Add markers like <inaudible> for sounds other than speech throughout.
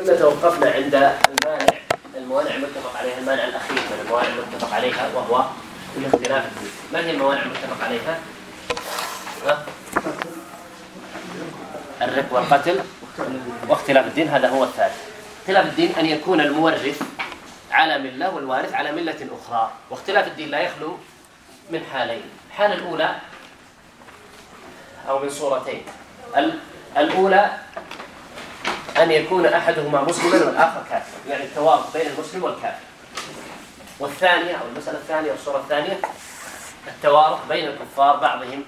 كنا توقفنا عند المانع الموانع المتفق عليها المانع الأخير من الموانع المتفق عليها وهو الاختلاف ما هي الموانع المتفق عليها؟ الرق والقتل واختلاف الدين هذا هو الثالث. اختلاف الدين أن يكون المورث على ملة والوارث على ملة أخرى. واختلاف الدين لا يخلو من حالين. الحالة الأولى أو من صورتين. الأولى أن يكون أحدهما مسلما والآخر كافرا يعني التوافق بين المسلم والكافر. والثانية أو المسألة الثانية والصورة الثانية التوارث بين الكفار بعضهم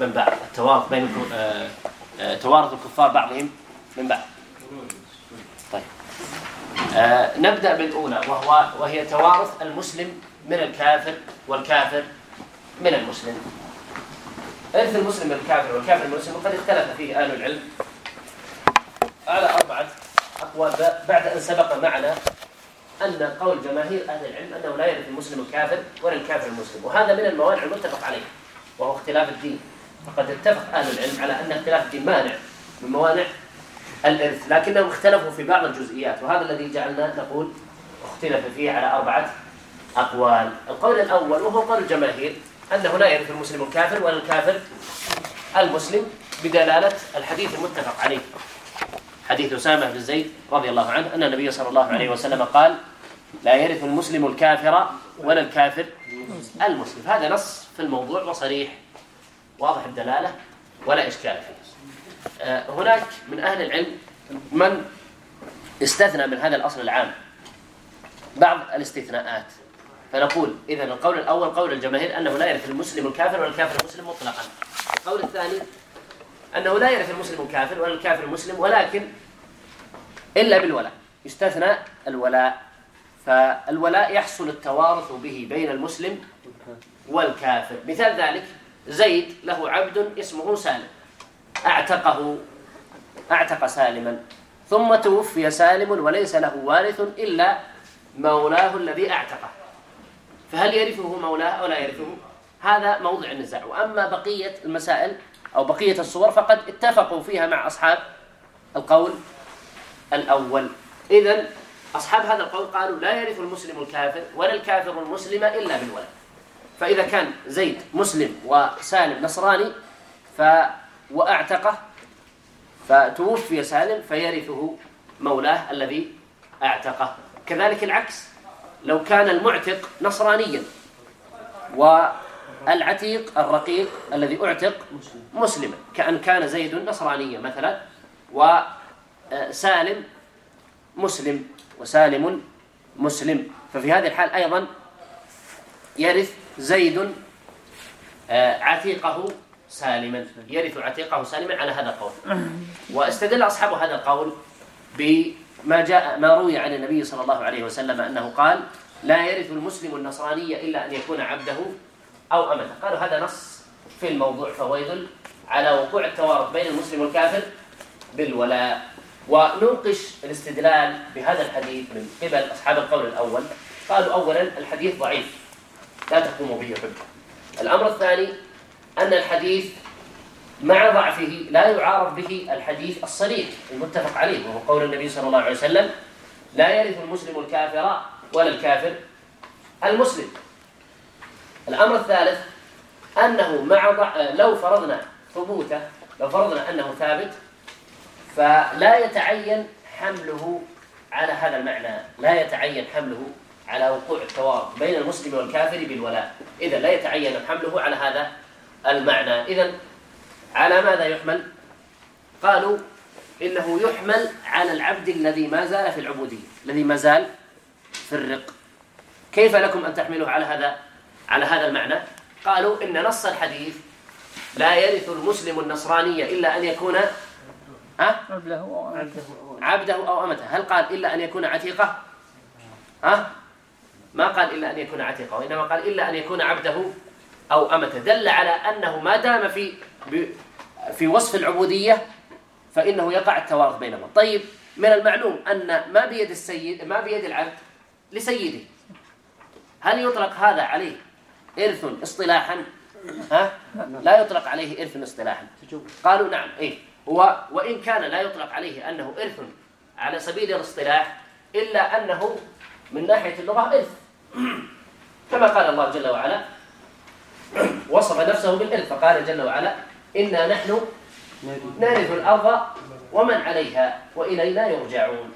من بعض. التوارث بين آه، آه، توارث الكفار بعضهم من بعض. طيب. آه نبدأ بالأولى وهو وهي توارث المسلم من الكافر والكافر من المسلم. إرث المسلم من الكافر والكافر من المسلم قد اختلف فيه أهل العلم. على أربعة أقوال. بعد أن سبق معنا أن قول جماهير أهل العلم أنه لا يرث المسلم الكافر ولا الكافر المسلم وهذا من الموانع المتفق عليه وهو اختلاف الدين. فقد اتفق أهل العلم على أن اختلاف الدين مانع من موانع الإرث لكنهم اختلفوا في بعض الجزئيات وهذا الذي جعلنا نقول اختلف فيه على أربعة أقوال. القول الأول وهو قول الجماهير أنه لا يرث المسلم الكافر ولا الكافر المسلم بدلالة الحديث المتفق عليه. حديث أسامة بن زيد رضي الله عنه أن النبي صلى الله عليه وسلم قال لا يرث المسلم الكافر ولا الكافر المسلم. هذا نص في الموضوع وصريح واضح الدلالة ولا إشكال فيه آه، هناك من أهل العلم من استثنى من هذا الأصل العام بعض الاستثناءات. فنقول إذا القول الأول قول الجماهير أنه لا يرث المسلم الكافر ولا الكافر المسلم مطلقا. القول الثاني أنه لا يرث المسلم الكافر ولا الكافر المسلم ولكن إلا بالولاء يستثنى الولاء. فالولاء يحصل التوارث به بين المسلم والكافر. مثال ذلك زيد له عبد اسمه سالم. أعتقه أعتق سالما. ثم توفي سالم وليس له وارث إلا مولاه الذي أعتقه. فهل يرثه مولاه أو لا يرثه هذا موضع النزاع. وأما بقية المسائل أو بقية الصور فقد اتفقوا فيها مع أصحاب القول الأول. إذا أصحاب هذا القول قالوا لا يرث المسلم الكافر ولا الكافر المسلم إلا بالولد. فإذا كان زيد مسلم وسالم نصراني ف وأعتقه فتوفي سالم فيرثه مولاه الذي أعتقه. كذلك العكس. لو كان المعتق نصرانيا و العتيق الرقيق الذي اعتق مسلما كأن كان زيد نصرانيا مثلا وسالم آه، مسلم وسالم مسلم. ففي هذه الحال أيضا يرث زيد آه، عتيقه سالما. يرث عتيقه سالما على هذا القول. واستدل أصحاب هذا القول بما جاء ما روي عن النبي صلى الله عليه وسلم أنه قال لا يرث المسلم النصرانية إلا أن يكون عبده أو عمل. قالوا هذا نص في الموضوع فهو يدل على وقوع التوارث بين المسلم والكافر بالولاء. وننقش الاستدلال بهذا الحديث من قبل أصحاب القول الأول. قالوا أولا الحديث ضعيف لا تقوم به حجة الأمر الثاني أن الحديث مع ضعفه لا يعارض به الحديث الصريح المتفق عليه وهو قول النبي صلى الله عليه وسلم لا يرث المسلم الكافر ولا الكافر المسلم. الأمر الثالث أنه مع لو فرضنا ثبوته لو فرضنا أنه ثابت فلا يتعين حمله على هذا المعنى. لا يتعين حمله على وقوع التوارث بين المسلم والكافر بالولاء. إذا لا يتعين حمله على هذا المعنى. إذا على ماذا يحمل؟ قالوا إنه يحمل على العبد الذي ما زال في العبودية الذي ما زال في الرق. كيف لكم أن تحملوه على هذا؟ على هذا المعنى قالوا إن نص الحديث لا يرث المسلم النصرانية إلا أن يكون ها؟ عبده أو أمته. عبده أو أمته. هل قال إلا أن يكون عتيقة؟ ها؟ ما قال إلا أن يكون عتيقة وإنما قال إلا أن يكون عبده أو أمته. دل على أنه ما دام في في وصف العبودية فإنه يقع التوارث بينهم طيب من المعلوم أن ما بيد السيد ما بيد العبد لسيده. هل يطلق هذا عليه إرث اصطلاحا. ها؟ لا يطلق عليه إرث اصطلاحا. قالوا نعم إيه. هو وإن كان لا يطلق عليه أنه إرث على سبيل الاصطلاح إلا أنه من ناحية اللغة إرث. كما قال الله جل وعلا وصف نفسه بالإرث فقال جل وعلا إنا نحن نارث الأرض ومن عليها وإلينا يرجعون.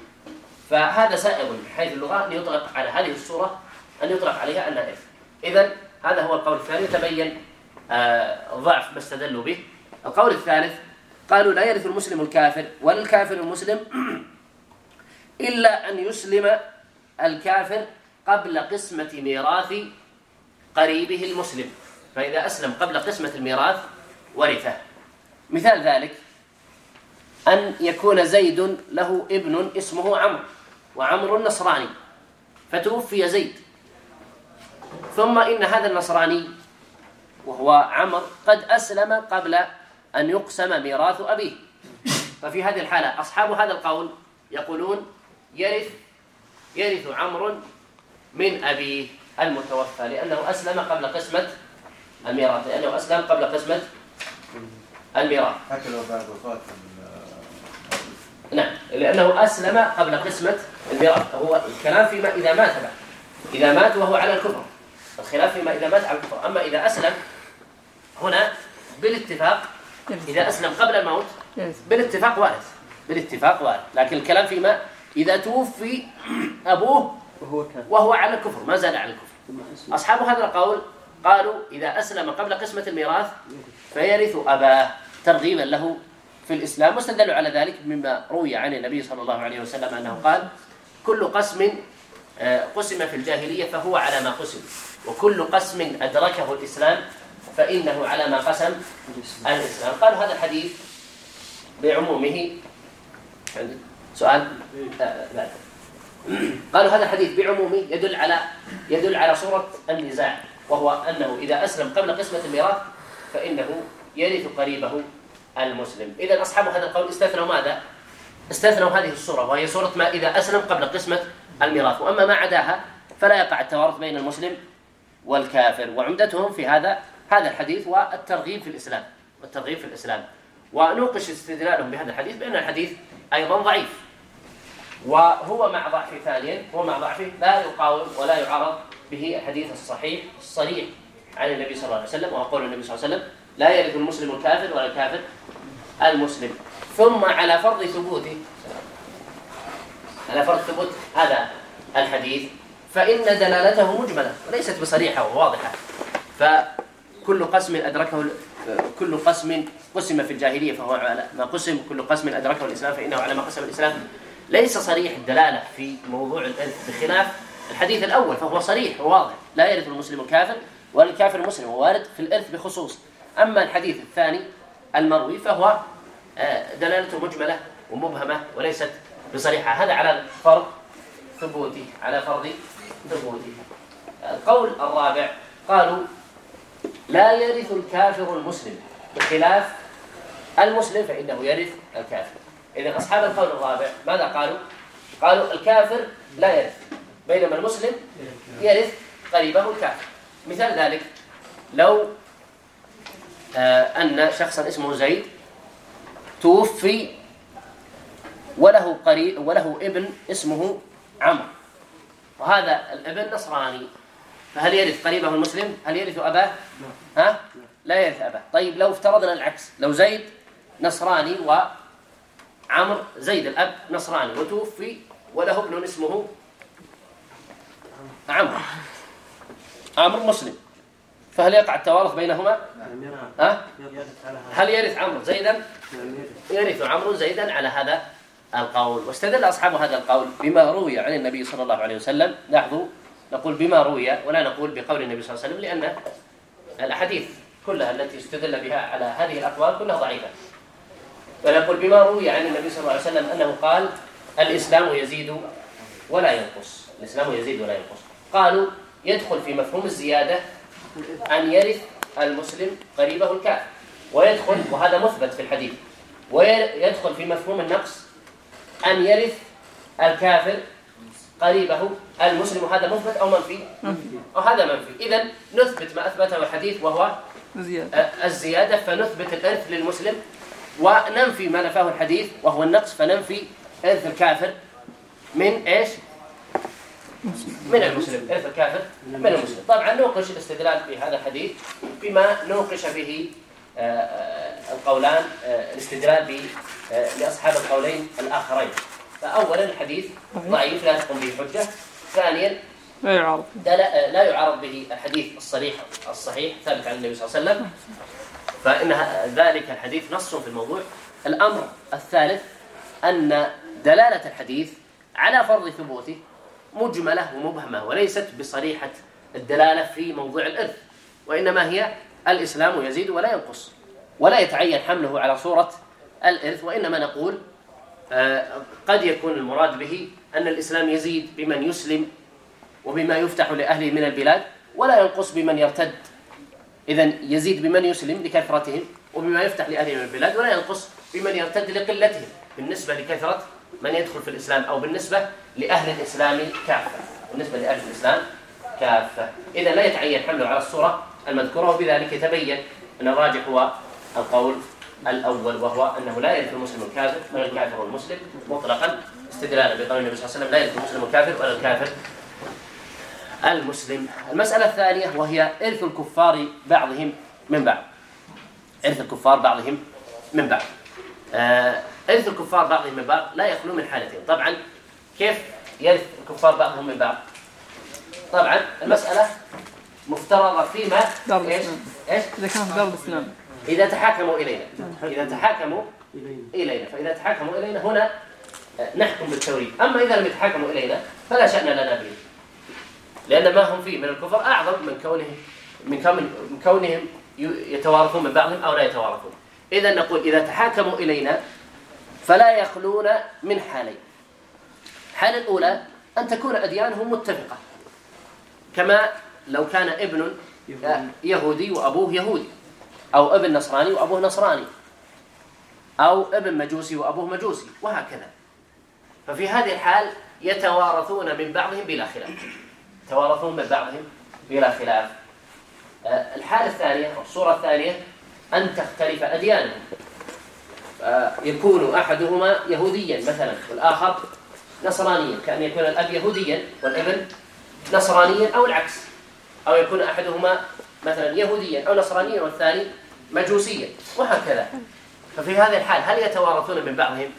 فهذا سائغ من حيث اللغة أن يطلق على هذه الصورة أن يطلق عليها أنها إرث. إذن هذا هو القول الثاني تبين آه، ضعف ما استدلوا به. القول الثالث قالوا لا يرث المسلم الكافر ولا الكافر المسلم <clears throat> إلا أن يسلم الكافر قبل قسمة ميراث قريبه المسلم. فإذا أسلم قبل قسمة الميراث ورثه. مثال ذلك أن يكون زيد له ابن اسمه عمرو وعمرو النصراني فتوفي زيد. ثم إن هذا النصراني وهو عمر قد أسلم قبل أن يقسم ميراث أبيه. ففي هذه الحالة أصحاب هذا القول يقولون يرث يرث عمر من أبيه المتوفى لأنه أسلم قبل قسمة الميراث لأنه أسلم قبل قسمة الميراث. نعم لأنه أسلم قبل قسمة الميراث. هو الكلام فيما إذا مات بعد. إذا مات وهو على الكفر. الخلاف فيما إذا مات على الكفر. أما إذا أسلم هنا بالاتفاق إذا أسلم قبل الموت بالاتفاق. وارث بالاتفاق وارث لكن الكلام فيما إذا توفي أبوه وهو على الكفر ما زال على الكفر. أصحاب هذا القول قالوا إذا أسلم قبل قسمة الميراث فيرث أباه ترغيبا له في الإسلام واستدلوا على ذلك مما روي عن النبي صلى الله عليه وسلم أنه قال كل قسم آه، قسم في الجاهلية فهو على ما قسم. وكل قسم أدركه الإسلام فإنه على ما قسم الإسلام. قالوا هذا الحديث بعمومه. سؤال؟ قالوا هذا الحديث بعمومه يدل على يدل على صورة النزاع وهو أنه إذا أسلم قبل قسمة الميراث فإنه يرث قريبه المسلم. إذا أصحاب هذا القول استثنوا ماذا؟ استثنوا هذه الصورة وهي صورة ما إذا أسلم قبل قسمة الميراث. وأما ما عداها فلا يقع التوارث بين المسلم والكافر. وعمدتهم في هذا هذا الحديث والترغيب في الإسلام. والترغيب في الإسلام. ونوقش استدلالهم بهذا الحديث بأن الحديث أيضا ضعيف. وهو مع ضعفه ثانيا هو مع ضعفه لا يقاوم ولا يعرض به الحديث الصحيح الصريح عن النبي صلى الله عليه وسلم وأقول النبي صلى الله عليه وسلم لا يرث المسلم الكافر ولا الكافر المسلم. ثم على فرض ثبوته على فرض ثبوت هذا الحديث فإن دلالته مجملة وليست بصريحة وواضحة. فكل قسم أدركه كل قسم قسم في الجاهلية فهو على ما قسم كل قسم أدركه الإسلام فإنه على ما قسم الإسلام. ليس صريح الدلالة في موضوع الإرث بخلاف الحديث الأول فهو صريح وواضح. لا يرث المسلم الكافر ولا الكافر المسلم ووارد في الإرث بخصوص. أما الحديث الثاني المروي فهو آه، دلالته مجملة ومبهمة وليست بصريحة. هذا على فرض ثبوتي على فرض بوجودها القول الرابع. قالوا لا يرث الكافر المسلم. بخلاف المسلم فإنه يرث الكافر. إذا أصحاب القول الرابع ماذا قالوا؟ قالوا الكافر لا يرث. بينما المسلم يرث قريبه الكافر. مثال ذلك لو آه، أن شخصا اسمه زيد توفي وله قريب وله ابن اسمه عمرو. وهذا الابن نصراني فهل يرث قريبه المسلم؟ هل يرث أباه؟ ها؟ لا يرث أباه، طيب لو افترضنا العكس، لو زيد نصراني وعمر زيد الأب نصراني وتوفي وله ابن اسمه عمرو عمرو مسلم فهل يقع التوارث بينهما؟ ها؟ هل يرث عمرو زيدا؟ يرث عمرو زيدا على هذا القول. واستدل أصحاب هذا القول بما روي عن النبي صلى الله عليه وسلم. لاحظوا نقول بما روي ولا نقول بقول النبي صلى الله عليه وسلم لأن الأحاديث كلها التي استدل بها على هذه الأقوال كلها ضعيفة. ونقول بما روي عن النبي صلى الله عليه وسلم أنه قال الإسلام يزيد ولا ينقص. الإسلام يزيد ولا ينقص. قالوا يدخل في مفهوم الزيادة أن يرث المسلم قريبه الكافر. ويدخل وهذا مثبت في الحديث ويدخل في مفهوم النقص أن يرث الكافر قريبه المسلم هذا مثبت أو منفي؟ أو هذا منفي. إذا نثبت ما أثبته الحديث وهو آه، الزيادة فنثبت الإرث للمسلم وننفي ما نفاه الحديث وهو النقص فننفي إرث الكافر من إيش؟ من المسلم. إرث الكافر من المسلم. طبعا نوقش الاستدلال في هذا الحديث بما نوقش به القولان آه، الاستدلال آه، لأصحاب القولين الآخرين. فأولا الحديث ضعيف لا تقوم به حجة. ثانيا لا يعارض. آه، لا يعارض به الحديث الصريح الصحيح ثابت عن النبي صلى الله عليه وسلم. فإن ذلك الحديث نص في الموضوع. الأمر الثالث أن دلالة الحديث على فرض ثبوته مجملة ومبهمة وليست بصريحة الدلالة في موضوع الإرث وإنما هي الإسلام يزيد ولا ينقص ولا يتعين حمله على صورة الإرث وإنما نقول آه، قد يكون المراد به أن الإسلام يزيد بمن يسلم وبما يفتح لأهله من البلاد ولا ينقص بمن يرتد. إذا يزيد بمن يسلم لكثرتهم وبما يفتح لأهله من البلاد ولا ينقص بمن يرتد لقلتهم. بالنسبة لكثرة من يدخل في الإسلام أو بالنسبة لأهل الإسلام كافة. بالنسبة لأهل الإسلام كافة. إذا لا يتعين حمله على الصورة المذكورة وبذلك يتبين أن الراجح هو القول الأول وهو أنه لا يرث المسلم الكافر ولا الكافر والمسلم مطلقا. استدلالا بقول النبي صلى الله عليه وسلم لا يرث المسلم الكافر ولا الكافر المسلم. المسألة الثانية وهي إرث الكفار بعضهم من بعض. إرث الكفار بعضهم من بعض. آه إرث الكفار بعضهم من بعض لا يخلو من حالتين. طبعا كيف يرث الكفار بعضهم من بعض؟ طبعا المسألة مفترضة فيما إيش؟ نعم. إيش؟ إذا كان دار الإسلام نعم. إذا تحاكموا إلينا. نعم. إذا تحاكموا إلينا. فإذا تحاكموا إلينا هنا آه، نحكم بالتوريد. أما إذا لم يتحاكموا إلينا فلا شأن لنا به. لأن ما هم فيه من الكفر أعظم من كونهم من كونهم يتوارثون من بعضهم أو لا يتوارثون. إذا نقول إذا تحاكموا إلينا فلا يخلون من حالين. الحالة الأولى أن تكون أديانهم متفقة. كما لو كان ابن يهودي. وأبوه يهودي أو ابن نصراني وأبوه نصراني أو ابن مجوسي وأبوه مجوسي وهكذا. ففي هذه الحال يتوارثون من بعضهم بلا خلاف. يتوارثون من بعضهم بلا خلاف. آه، الحالة الثانية أو الصورة الثانية أن تختلف أديانهم. يكون أحدهما يهوديا مثلا والآخر نصرانيا كأن يكون الأب يهوديا والابن نصرانيا أو العكس. أو يكون أحدهما مثلا يهوديا أو نصرانيا والثاني مجوسيا وهكذا. ففي هذه الحال هل يتوارثون من بعضهم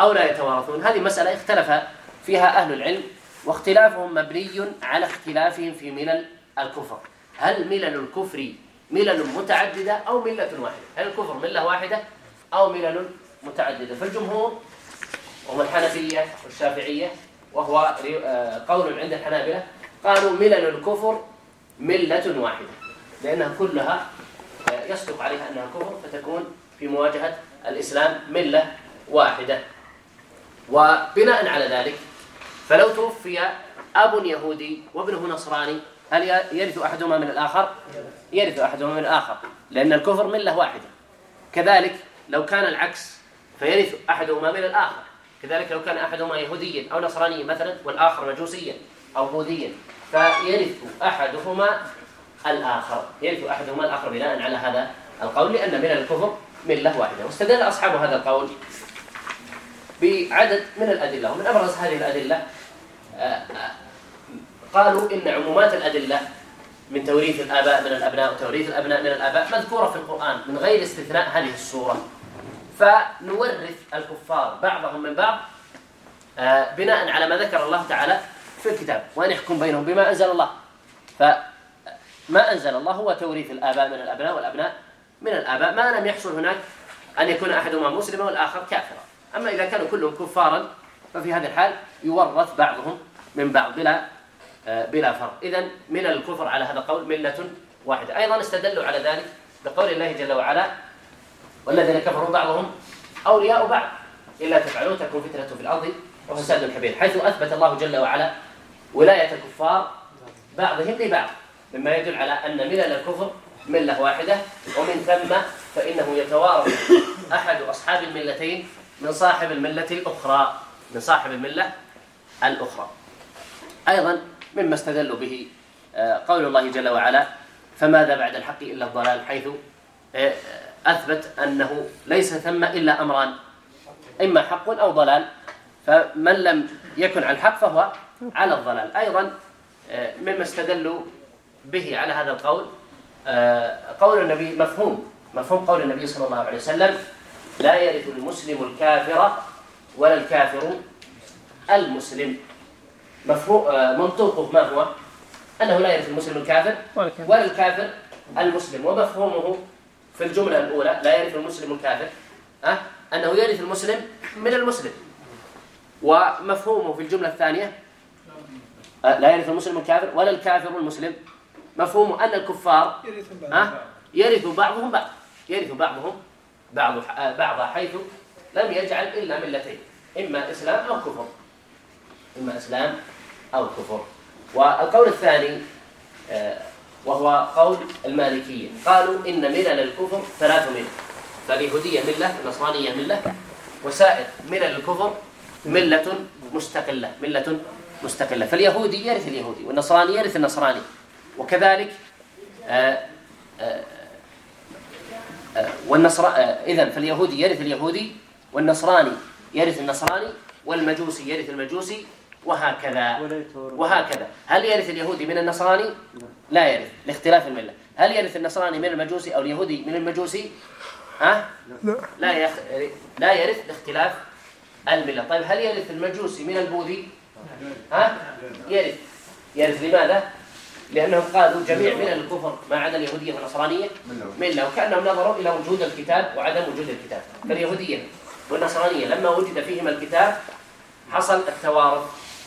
أو لا يتوارثون؟ هذه مسألة اختلف فيها أهل العلم واختلافهم مبني على اختلافهم في ملل الكفر. هل ملل الكفر ملل متعددة أو ملة واحدة؟ هل الكفر ملة واحدة أو ملل متعددة؟ فالجمهور وهم الحنفية والشافعية وهو آه، قول عند الحنابلة قالوا ملل الكفر ملة واحدة لأنها كلها يصدق عليها أنها كفر فتكون في مواجهة الإسلام ملة واحدة. وبناء على ذلك فلو توفي أب يهودي وابنه نصراني هل يرث أحدهما من الآخر؟ يرث أحدهما من الآخر لأن الكفر ملة واحدة. كذلك لو كان العكس فيرث أحدهما من الآخر. كذلك لو كان أحدهما يهوديا أو نصرانيا مثلا والآخر مجوسيا أو بوذيا. فيرث أحدهما الآخر. يرث أحدهما الآخر بناء على هذا القول لأن من الكفر ملة واحدة. واستدل أصحاب هذا القول بعدد من الأدلة ومن أبرز هذه الأدلة آه، آه، قالوا إن عمومات الأدلة من توريث الآباء من الأبناء وتوريث الأبناء من الآباء مذكورة في القرآن من غير استثناء هذه الصورة. فنورث الكفار بعضهم من بعض آه، بناء على ما ذكر الله تعالى في الكتاب. وأن يحكم بينهم بما أنزل الله. فما أنزل الله هو توريث الآباء من الأبناء والأبناء من الآباء. ما لم يحصل هناك أن يكون أحدهما مسلما والآخر كافرا. أما إذا كانوا كلهم كفارا ففي هذه الحال يورث بعضهم من بعض بلا آه، بلا فرق إذا من الكفر على هذا القول ملة واحدة. أيضا استدلوا على ذلك بقول الله جل وعلا والذين كفروا بعضهم أولياء بعض. إلا تفعلوا تكون فتنة في الأرض وفساد كبير. حيث أثبت الله جل وعلا ولاية الكفار بعضهم لبعض مما يدل على أن ملل الكفر ملة واحدة ومن ثم فإنه يتوارث أحد أصحاب الملتين من صاحب الملة الأخرى من صاحب الملة الأخرى. أيضا مما استدلوا به آه، قول الله جل وعلا فماذا بعد الحق إلا الضلال؟ حيث آه، آه، أثبت أنه ليس ثم إلا أمران إما حق أو ضلال. فمن لم يكن عن الحق فهو على الضلال أيضا آه، مما استدلوا به على هذا القول آه، قول النبي مفهوم. مفهوم قول النبي صلى الله عليه وسلم لا يرث المسلم الكافر ولا الكافر المسلم. مفهوم آه، منطوقه ما هو؟ أنه لا يرث المسلم الكافر ولا الكافر المسلم. ومفهومه في الجملة الأولى لا يرث المسلم الكافر أنه يرث المسلم من المسلم. ومفهومه في الجملة الثانية أه، لا يرث المسلم الكافر ولا الكافر المسلم. مفهوم أن الكفار يرث بعضهم بعض. يرث بعضهم بعض أه، بعض حيث لم يجعل إلا ملتين إما إسلام أو كفر. إما إسلام أو كفر. والقول الثاني أه، وهو قول المالكية. قالوا إن ملل الكفر ثلاث ملل. فاليهودية ملة النصرانية ملة وسائر ملل الكفر ملة مستقلة ملة مستقلة. فاليهودي يرث اليهودي والنصراني يرث النصراني. وكذلك آه، آه، آه، والنصر إذن فاليهودي يرث اليهودي والنصراني يرث النصراني والمجوسي يرث المجوسي وهكذا. وهكذا. هل يرث اليهودي من النصراني؟ لا يرث لاختلاف الملة. هل يرث النصراني من المجوسي أو اليهودي من المجوسي؟ ها؟ لا. لا يرث لاختلاف الملة. طيب هل يرث المجوسي من البوذي؟ ها؟ يرث يرث لماذا؟ لأنهم قالوا جميع من الكفر ما عدا اليهودية والنصرانية. ملة وكأنهم نظروا إلى وجود الكتاب وعدم وجود الكتاب. فاليهودية والنصرانية لما وجد فيهما الكتاب حصل التوارث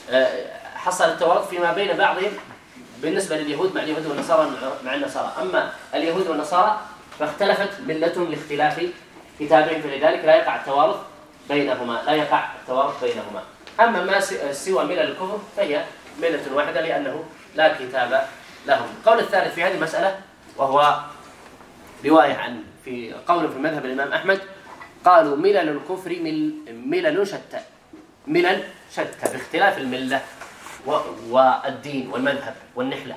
آه، حصل التوارث فيما بين بعضهم بالنسبة لليهود مع اليهود والنصارى مع النصارى. أما اليهود والنصارى فاختلفت ملتهم لاختلاف كتابهم فلذلك لا يقع التوارث بينهما لا يقع التوارث بينهما. أما ما آه، سوى ملل الكفر فهي ملة واحدة لأنه لا كتاب لهم. القول الثالث في هذه المسألة وهو رواية عن في قول في مذهب الإمام أحمد قالوا ملل الكفر مل ملل شتى. ملل شتى باختلاف الملة والدين والمذهب والنحلة.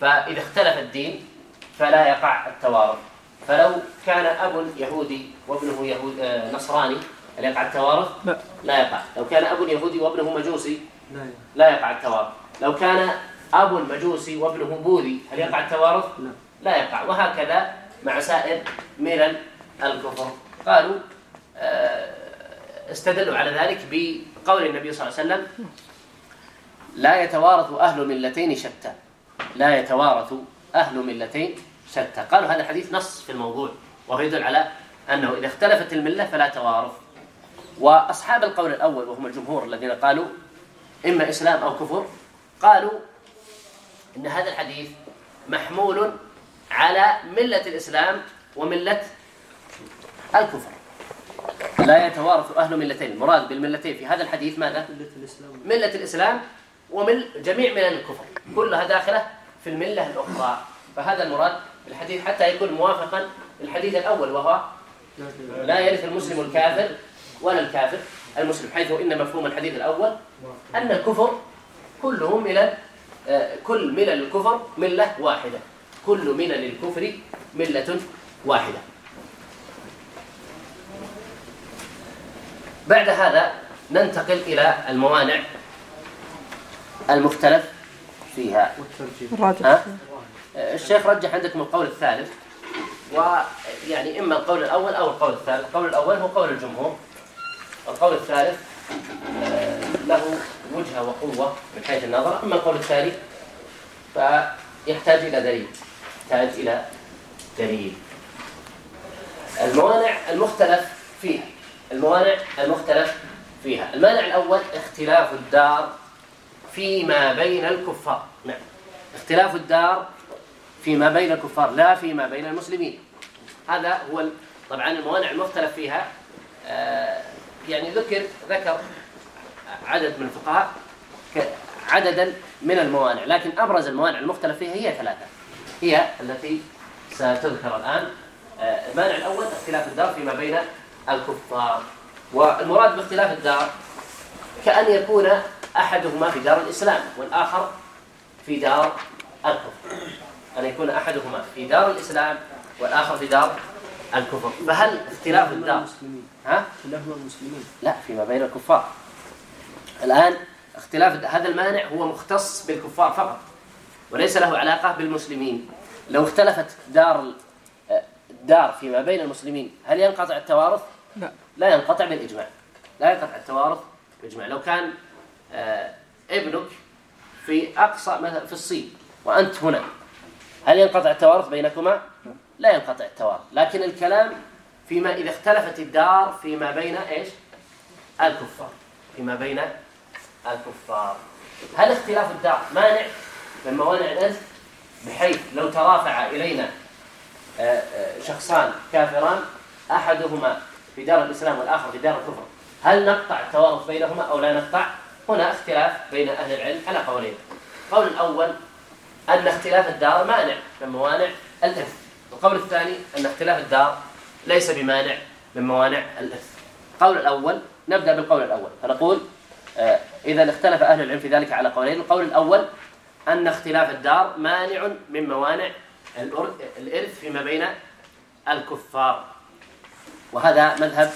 فإذا اختلف الدين فلا يقع التوارث. فلو كان أب يهودي وابنه يهود آه، نصراني هل يقع التوارث؟ لا. لا يقع. لو كان أب يهودي وابنه مجوسي؟ لا يقع. التوارث. لو كان أب مجوسي وابنه بوذي هل يقع التوارث؟ لا. لا يقع. وهكذا مع سائر ملل الكفر. قالوا آه، استدلوا على ذلك بقول النبي صلى الله عليه وسلم لا يتوارث أهل ملتين شتى. لا يتوارث أهل ملتين شتى. قالوا هذا الحديث نص في الموضوع وهو يدل على أنه إذا اختلفت الملة فلا توارث. وأصحاب القول الأول وهم الجمهور الذين قالوا إما إسلام أو كفر قالوا إن هذا الحديث محمول على ملة الإسلام وملة الكفر. لا يتوارث أهل ملتين. المراد بالملتين في هذا الحديث ماذا؟ ملة الإسلام. ملة الإسلام ومن جميع ملل الكفر. كلها داخلة في الملة الأخرى. فهذا المراد بالحديث حتى يكون موافقا للحديث الأول وهو لا يرث المسلم الكافر ولا الكافر المسلم حيث إن مفهوم الحديث الأول أن الكفر كلهم ملل آه، كل ملل الكفر ملة واحدة. كل ملل الكفر ملة واحدة. بعد هذا ننتقل إلى الموانع المختلف فيها. آه، الشيخ رجح عندكم القول الثالث ويعني إما القول الأول أو القول الثالث. القول الأول هو قول الجمهور. القول الثالث آه، له وجهة وقوة من حيث النظر. أما القول الثاني فيحتاج إلى دليل يحتاج إلى دليل. الموانع المختلف فيها الموانع المختلف فيها. المانع الأول اختلاف الدار فيما بين الكفار. نعم. اختلاف الدار فيما بين الكفار لا فيما بين المسلمين. هذا هو طبعا الموانع المختلف فيها آه، يعني ذكر ذكر عدد من الفقهاء عددا من الموانع لكن أبرز الموانع المختلف فيها هي ثلاثة. هي التي ستذكر الآن آه، المانع الأول اختلاف الدار فيما بين الكفار. والمراد باختلاف الدار كأن يكون أحدهما في دار الإسلام والآخر في دار الكفر. أن يكون أحدهما في دار الإسلام والآخر في دار الكفر. فهل اختلاف الدار ها؟ نحن المسلمين. لا فيما بين الكفار. الآن اختلاف هذا المانع هو مختص بالكفار فقط وليس له علاقة بالمسلمين. لو اختلفت دار الدار فيما بين المسلمين هل ينقطع التوارث؟ لا. لا ينقطع بالإجماع. لا ينقطع التوارث بالإجماع. لو كان آه، ابنك في أقصى مثلا في الصين وأنت هنا هل ينقطع التوارث بينكما؟ لا ينقطع التوارث. لكن الكلام فيما إذا اختلفت الدار فيما بين إيش؟ الكفار. فيما بين الكفار. هل اختلاف الدار مانع من موانع الإرث بحيث لو ترافع إلينا آه، آه، شخصان كافران أحدهما في دار الإسلام والآخر في دار الكفر هل نقطع التوارث بينهما أو لا نقطع؟ هنا اختلاف بين أهل العلم على قولين. القول الأول أن اختلاف الدار مانع من موانع الإرث القول الثاني أن اختلاف الدار ليس بمانع من موانع الإثم. القول الأول نبدأ بالقول الأول. فنقول آه، إذا اختلف أهل العلم في ذلك على قولين. القول الأول أن اختلاف الدار مانع من موانع الإرث فيما بين الكفار. وهذا مذهب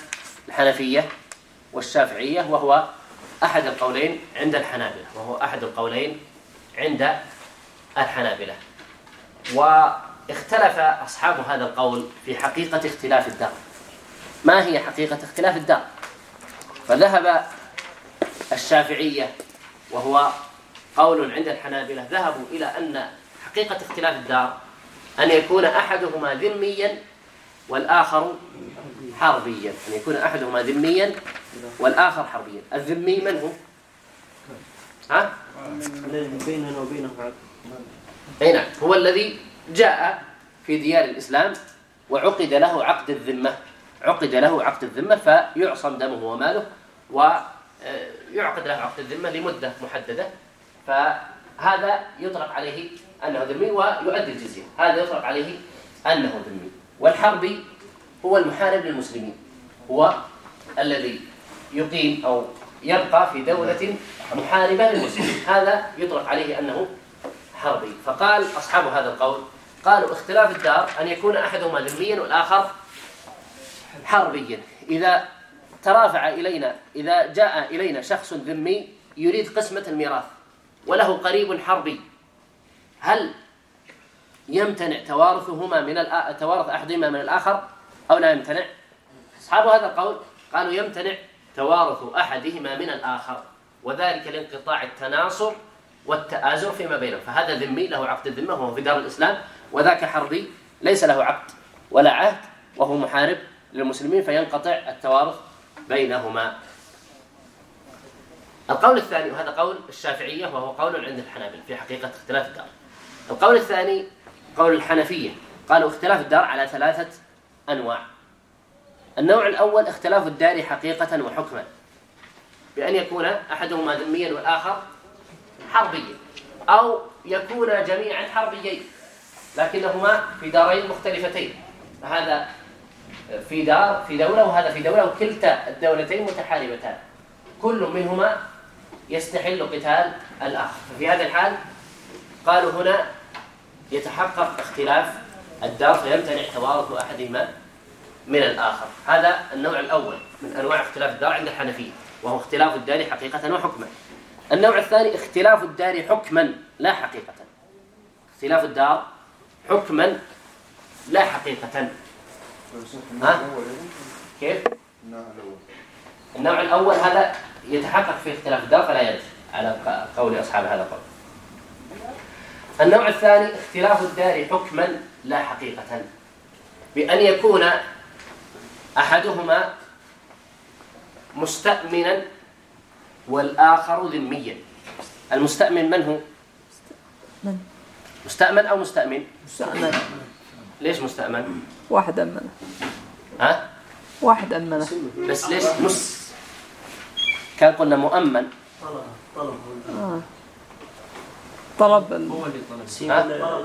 الحنفية والشافعية وهو أحد القولين عند الحنابلة وهو أحد القولين عند الحنابلة. و اختلف أصحاب هذا القول في حقيقة اختلاف الدار. ما هي حقيقة اختلاف الدار؟ فذهب الشافعية وهو قول عند الحنابلة ذهبوا إلى أن حقيقة اختلاف الدار أن يكون أحدهما ذميا والآخر حربيا. أن يكون أحدهما ذميا والآخر حربيا. الذمي من هو؟ ها؟ بيننا وبينه أي نعم. هو الذي جاء في ديار الإسلام وعقد له عقد الذمة. عقد له عقد الذمة فيعصم دمه وماله ويعقد آه، له عقد الذمة لمدة محددة. فهذا يطلق عليه أنه ذمي ويؤدي الجزية. هذا يطلق عليه أنه ذمي. والحربي هو المحارب للمسلمين. هو الذي يقيم أو يبقى في دولة نعم. محاربة للمسلمين. هذا يطلق عليه أنه حربي فقال أصحاب هذا القول قالوا اختلاف الدار أن يكون أحدهما ذميا والآخر حربيا. إذا ترافع إلينا إذا جاء إلينا شخص ذمي يريد قسمة الميراث وله قريب حربي هل يمتنع توارثهما من توارث أحدهما من الآخر أو لا يمتنع؟ أصحاب هذا القول قالوا يمتنع توارث أحدهما من الآخر وذلك لانقطاع التناصر والتآزر فيما بينهم. فهذا ذمي له عقد الذمة وهو في دار الإسلام. وذاك حربي ليس له عقد ولا عهد وهو محارب للمسلمين فينقطع التوارث بينهما. القول الثاني وهذا قول الشافعية وهو قول عند الحنابل في حقيقة اختلاف الدار. القول الثاني قول الحنفية. قالوا اختلاف الدار على ثلاثة أنواع. النوع الأول اختلاف الدار حقيقة وحكما. بأن يكون أحدهما ذميا والآخر حربية. أو يكون جميعا حربيين لكنهما في دارين مختلفتين. هذا في دار في دولة وهذا في دولة وكلتا الدولتين متحاربتان. كل منهما يستحل قتال الآخر. ففي هذا الحال قالوا هنا يتحقق اختلاف الدار فيمتنع توارث أحدهما من الآخر. هذا النوع الأول من أنواع اختلاف الدار عند الحنفية وهو اختلاف الدار حقيقة وحكمه النوع الثاني اختلاف الدار حكما لا حقيقة اختلاف الدار حكما لا حقيقة ها؟ كيف؟ النوع الأول هذا يتحقق في اختلاف الدار فلا يرد على قول أصحاب هذا القول النوع الثاني اختلاف الدار حكما لا حقيقة بأن يكون أحدهما مستأمنا والآخر ذميا. المستأمن من هو؟ مستأمن مستأمن أو مستأمن؟ مستأمن. ليش مستأمن؟ واحد أمنه. ها؟ واحد أمنه. بس ليش مس؟ كان قلنا مؤمن. طلب طلب آه. طلب هو اللي طلب.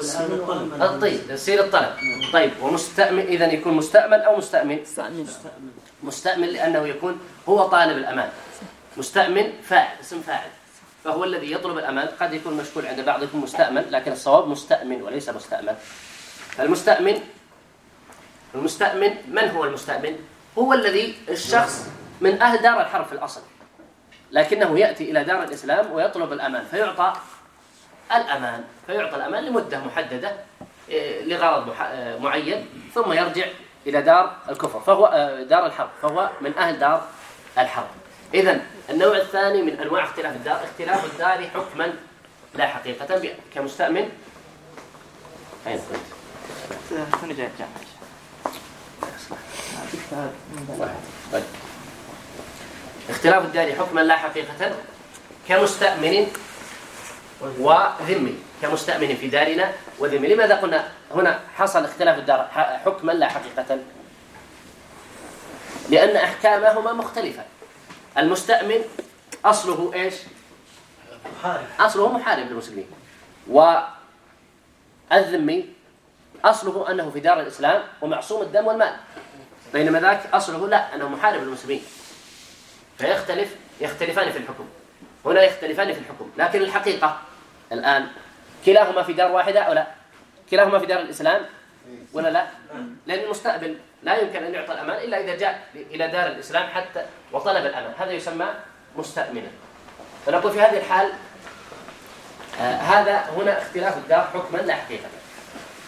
سير الطلب. آه، طيب، سير الطلب. طيب ومستأمن إذا يكون مستأمن أو مستأمن؟ مستأمن. مستأمن لأنه يكون هو طالب الأمان. مستأمن فاعل اسم فاعل. فهو الذي يطلب الأمان قد يكون مشكول عند بعضكم مستأمن لكن الصواب مستأمن وليس مستأمن. فالمستأمن المستأمن من هو المستأمن؟ هو الذي الشخص من أهل دار الحرب في الأصل. لكنه يأتي إلى دار الإسلام ويطلب الأمان فيعطى الأمان فيعطى الأمان لمدة محددة إيه، لغرض آه، معين ثم يرجع إلى دار الكفر. فهو آه، دار الحرب. فهو من أهل دار الحرب. إذا النوع الثاني من أنواع اختلاف الدار اختلاف الدار حكما لا حقيقة كمستأمن. أين كنت؟ كنت جاي الجامعة طيب اختلاف الدار حكما لا حقيقة كمستأمن وذمي كمستأمن في دارنا وذمي لماذا قلنا هنا حصل اختلاف الدار حكما لا حقيقة؟ لأن أحكامهما مختلفة. المستأمن أصله إيش؟ محارب. أصله محارب للمسلمين. والذمي أصله أنه في دار الإسلام ومعصوم الدم والمال. بينما ذاك أصله لا أنه محارب للمسلمين. فيختلف يختلفان في الحكم. هنا يختلفان في الحكم. لكن الحقيقة الآن كلاهما في دار واحدة أو لا؟ كلاهما في دار الإسلام ولا لا؟ نعم. لأن المستقبل لا يمكن أن يعطى الأمان إلا إذا جاء إلى دار الإسلام حتى وطلب الأمان. هذا يسمى مستأمنا فنقول في هذه الحال آه، هذا هنا اختلاف الدار حكما لا حقيقة.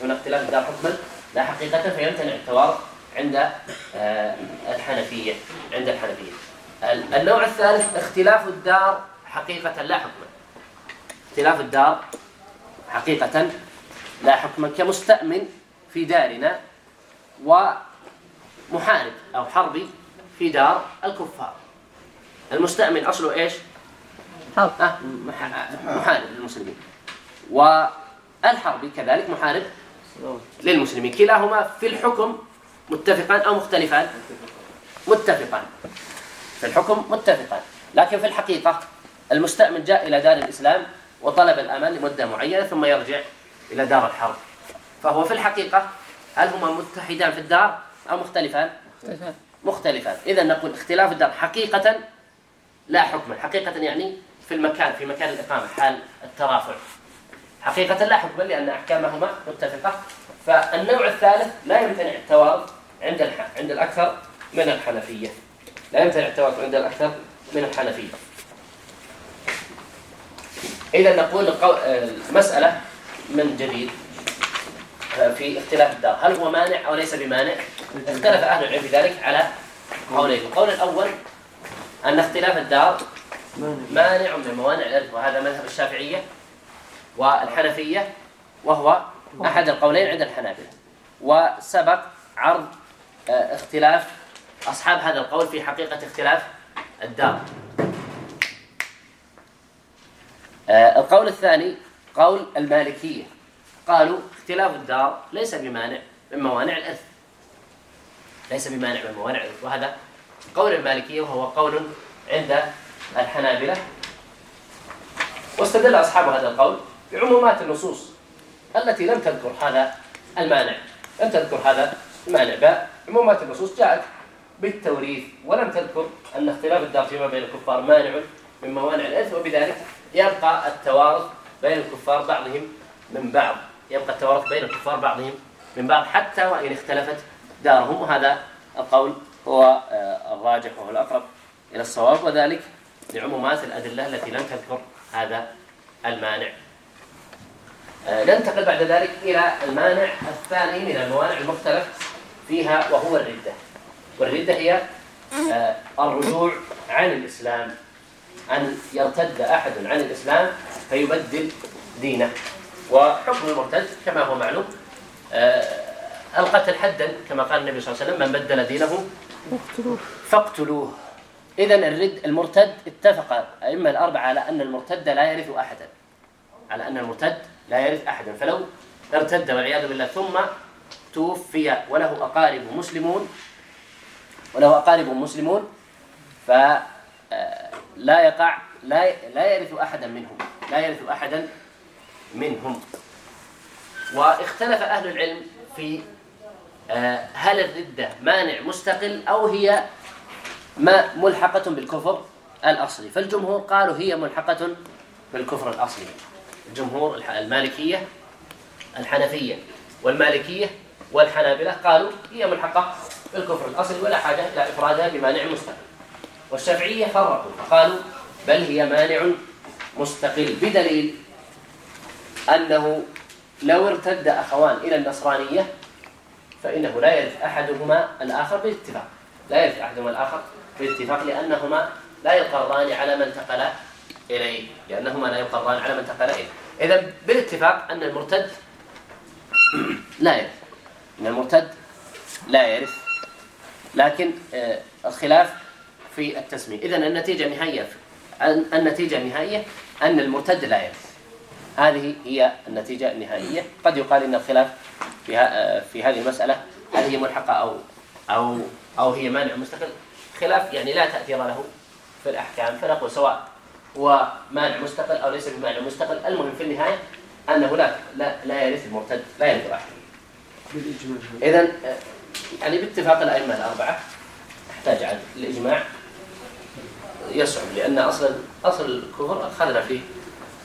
هنا اختلاف الدار حكما لا حقيقة فيمتنع التوارث عند آه، الحنفية عند الحنفية. النوع الثالث اختلاف الدار حقيقة لا حكما. اختلاف الدار حقيقة لا حكما كمستأمن في دارنا و محارب أو حربي في دار الكفار. المستأمن أصله إيش؟ حرب. آه، محارب للمسلمين. والحربي كذلك محارب للمسلمين. كلاهما في الحكم متفقان أو مختلفان. متفقان. في الحكم متفقان. لكن في الحقيقة المستأمن جاء إلى دار الإسلام وطلب الأمان لمدة معينة ثم يرجع إلى دار الحرب. فهو في الحقيقة هل هما متحدان في الدار؟ أو مختلفان مختلفان مختلفان إذا نقول اختلاف الدار حقيقة لا حكما حقيقة يعني في المكان في مكان الإقامة حال الترافع. حقيقة لا حكما لأن أحكامهما متفقة. فالنوع الثالث لا يمتنع التواضع عند عند الأكثر من الحنفية. لا يمتنع التواضع عند الأكثر من الحنفية. إذا نقول المسألة من جديد. آه، في اختلاف الدار. هل هو مانع أو ليس بمانع؟ اختلف أهل العلم في ذلك على قولين. القول الأول أن اختلاف الدار مانع من موانع الإرث وهذا مذهب الشافعية والحنفية وهو أحد القولين عند الحنابلة. وسبق عرض آه، اختلاف أصحاب هذا القول في حقيقة اختلاف الدار. آه، القول الثاني قول المالكية. قالوا اختلاف الدار ليس بمانع من موانع الإرث ليس بمانع من موانع الإرث وهذا قول المالكية وهو قول عند الحنابلة. واستدل أصحاب هذا القول بعمومات النصوص التي لم تذكر هذا المانع. لم تذكر هذا المانع. بعمومات النصوص جاءت بالتوريث. ولم تذكر أن اختلاف الدار فيما بين الكفار مانع من موانع الإرث وبذلك يبقى التوارث بين الكفار بعضهم من بعض. يبقى التوارث بين الكفار بعضهم من بعض حتى وإن اختلفت دارهم. وهذا القول هو آه، الراجح وهو الأقرب إلى الصواب وذلك لعمومات الأدلة التي لم تذكر هذا المانع. آه، ننتقل بعد ذلك إلى المانع الثاني من الموانع المختلف فيها وهو الردة. والردة هي آه، الرجوع عن الإسلام. أن يرتد أحد عن الإسلام فيبدل دينه. وحكم المرتد كما هو معلوم آه، القتل حدا كما قال النبي صلى الله عليه وسلم من بدل دينه فاقتلوه. اذا الرد المرتد اتفق الائمه الأربعة على أن المرتد لا يرث أحدا على أن المرتد لا يرث أحدا فلو ارتد والعياذ بالله ثم توفي وله أقارب مسلمون وله أقارب مسلمون فلا يقع لا لا يرث أحدا منهم لا يرث أحدا منهم. واختلف أهل العلم في آه، هل الردة مانع مستقل أو هي ما ملحقة بالكفر الأصلي. فالجمهور قالوا هي ملحقة بالكفر الأصلي. الجمهور المالكية الحنفية والمالكية والحنابلة قالوا هي ملحقة بالكفر الأصلي ولا حاجة إلى إفرادها بمانع مستقل. والشافعية فرقوا فقالوا بل هي مانع مستقل بدليل أنه لو ارتد أخوان إلى النصرانية فإنه لا يرث أحدهما الآخر بالاتفاق. لا يرث أحدهما الآخر بالاتفاق لأنهما لا يقران على من انتقل إليه. لأنهما لا يقران على من انتقل إليه. إذا بالاتفاق أن المرتد لا يرث. أن المرتد لا يرث. لكن آه، الخلاف في التسمية. إذا النتيجة النهائية النتيجة النهائية أن المرتد لا يرث. هذه هي النتيجة النهائية. قد يقال أن الخلاف في, في هذه المسألة هل هي ملحقة أو, أو, أو هي مانع مستقل. خلاف يعني لا تأثير له في الأحكام فنقول سواء هو مانع مستقل أو ليس بمانع مستقل. المهم في النهاية أنه لا لا, لا يرث المرتد لا يرث الأحكام. إذا يعني باتفاق الأئمة الأربعة احتاج الإجماع يصعب لأن أصل أصل الكفر أخذنا فيه.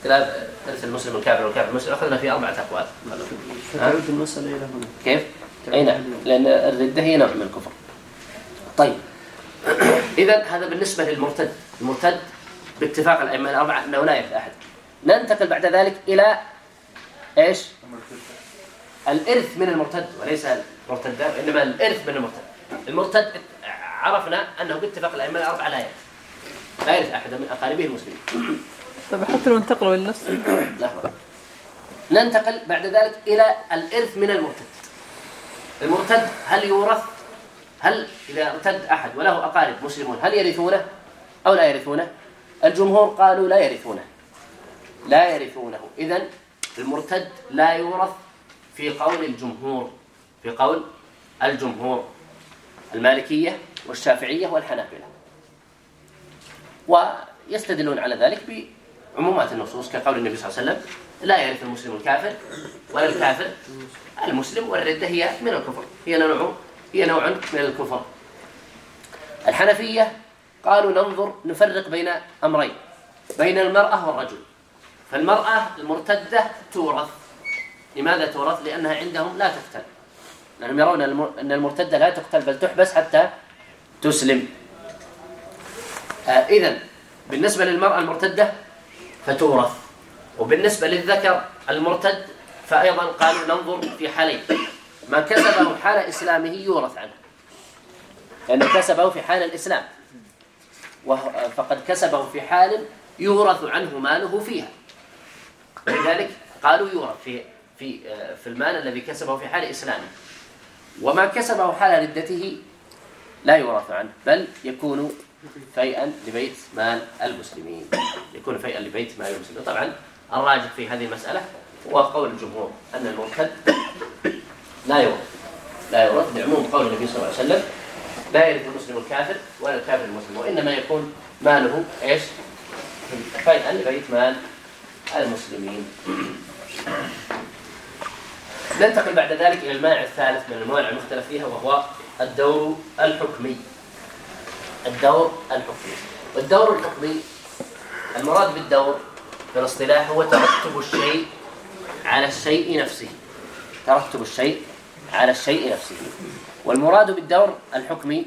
اختلاف درس المسلم الكافر والكافر المسلم أخذنا فيه أربعة أقوال. فتعود المسألة إلى هنا. كيف؟ أي نعم. لأن الردة هي نوع من الكفر. طيب. اذا هذا بالنسبة للمرتد. المرتد باتفاق الأئمة الأربعة أنه لا يرد أحد. ننتقل بعد ذلك إلى إيش؟ الإرث من المرتد وليس المرتد وانما الإرث من المرتد. المرتد عرفنا أنه باتفاق الأئمة الأربعة لا يرث لا يرث أحد من أقاربه المسلمين. طب حتى لو انتقلوا لنفسه. لحظة. ننتقل بعد ذلك إلى الإرث من المرتد. المرتد هل يورث؟ هل إذا ارتد أحد وله أقارب مسلمون هل يرثونه أو لا يرثونه؟ الجمهور قالوا لا يرثونه. لا يرثونه. إذن المرتد لا يورث في قول الجمهور في قول الجمهور المالكية والشافعية والحنابلة. ويستدلون على ذلك عمومات النصوص كقول النبي صلى الله عليه وسلم لا يرث المسلم الكافر ولا الكافر المسلم والردة هي من الكفر هي نوع هي نوع من الكفر. الحنفية قالوا ننظر نفرق بين أمرين بين المرأة والرجل. فالمرأة المرتدة تورث. لماذا تورث؟ لأنها عندهم لا تقتل. لأنهم يرون أن المرتدة لا تقتل بل تحبس حتى تسلم. آه إذا بالنسبة للمرأة المرتدة فتورث. وبالنسبة للذكر المرتد فأيضا قالوا ننظر في حالين. ما كسبه حال إسلامه يورث عنه. لأنه كسبه في حال الإسلام. فقد كسبه في حال يورث عنه ماله فيها. لذلك قالوا يورث في في في المال الذي كسبه في حال إسلامه. وما كسبه حال ردته لا يورث عنه بل يكون فيئا لبيت مال المسلمين. يكون فيئا لبيت مال المسلمين. طبعا الراجح في هذه المسألة هو قول الجمهور أن المرتد لا يورث لا يورث لعموم قول النبي صلى الله عليه وسلم لا يرث المسلم الكافر ولا الكافر المسلم وإنما يكون ماله إيش؟ فيئا لبيت مال المسلمين. ننتقل بعد ذلك إلى المانع الثالث من الموانع المختلف فيها وهو الدور الحكمي. الدور الحكمي. والدور الحكمي المراد بالدور في الاصطلاح هو ترتب الشيء على الشيء نفسه. ترتب الشيء على الشيء نفسه. والمراد بالدور الحكمي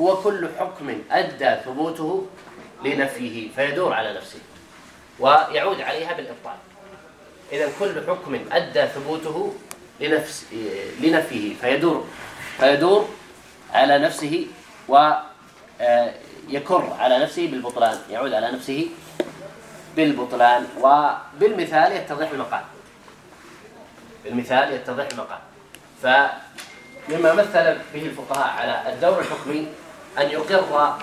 هو كل حكم أدى ثبوته لنفيه فيدور على نفسه ويعود عليها بالإبطال. إذا كل حكم أدى ثبوته لنفس لنفيه فيدور فيدور على نفسه و آه، يكر على نفسه بالبطلان يعود على نفسه بالبطلان وبالمثال يتضح المقال. بالمثال يتضح المقال. فمما مثل به الفقهاء على الدور الحكمي أن يقر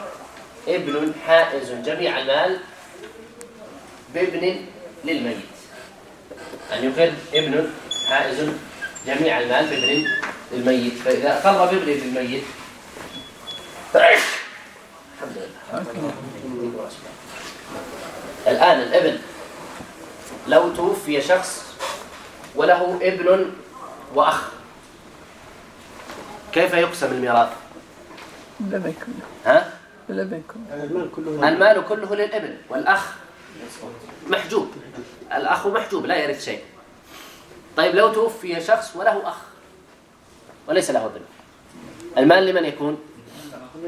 ابن حائز جميع المال بابن للميت. أن يقر ابن حائز جميع المال بابن للميت. فإذا قر بابن للميت الآن الإبن لو توفي شخص وله ابن وأخ كيف يقسم الميراث؟ بالابن كله ها؟ بالابن المال كله المال كله للإبن والأخ محجوب الأخ محجوب لا يرث شيء طيب لو توفي شخص وله أخ وليس له ابن المال لمن يكون؟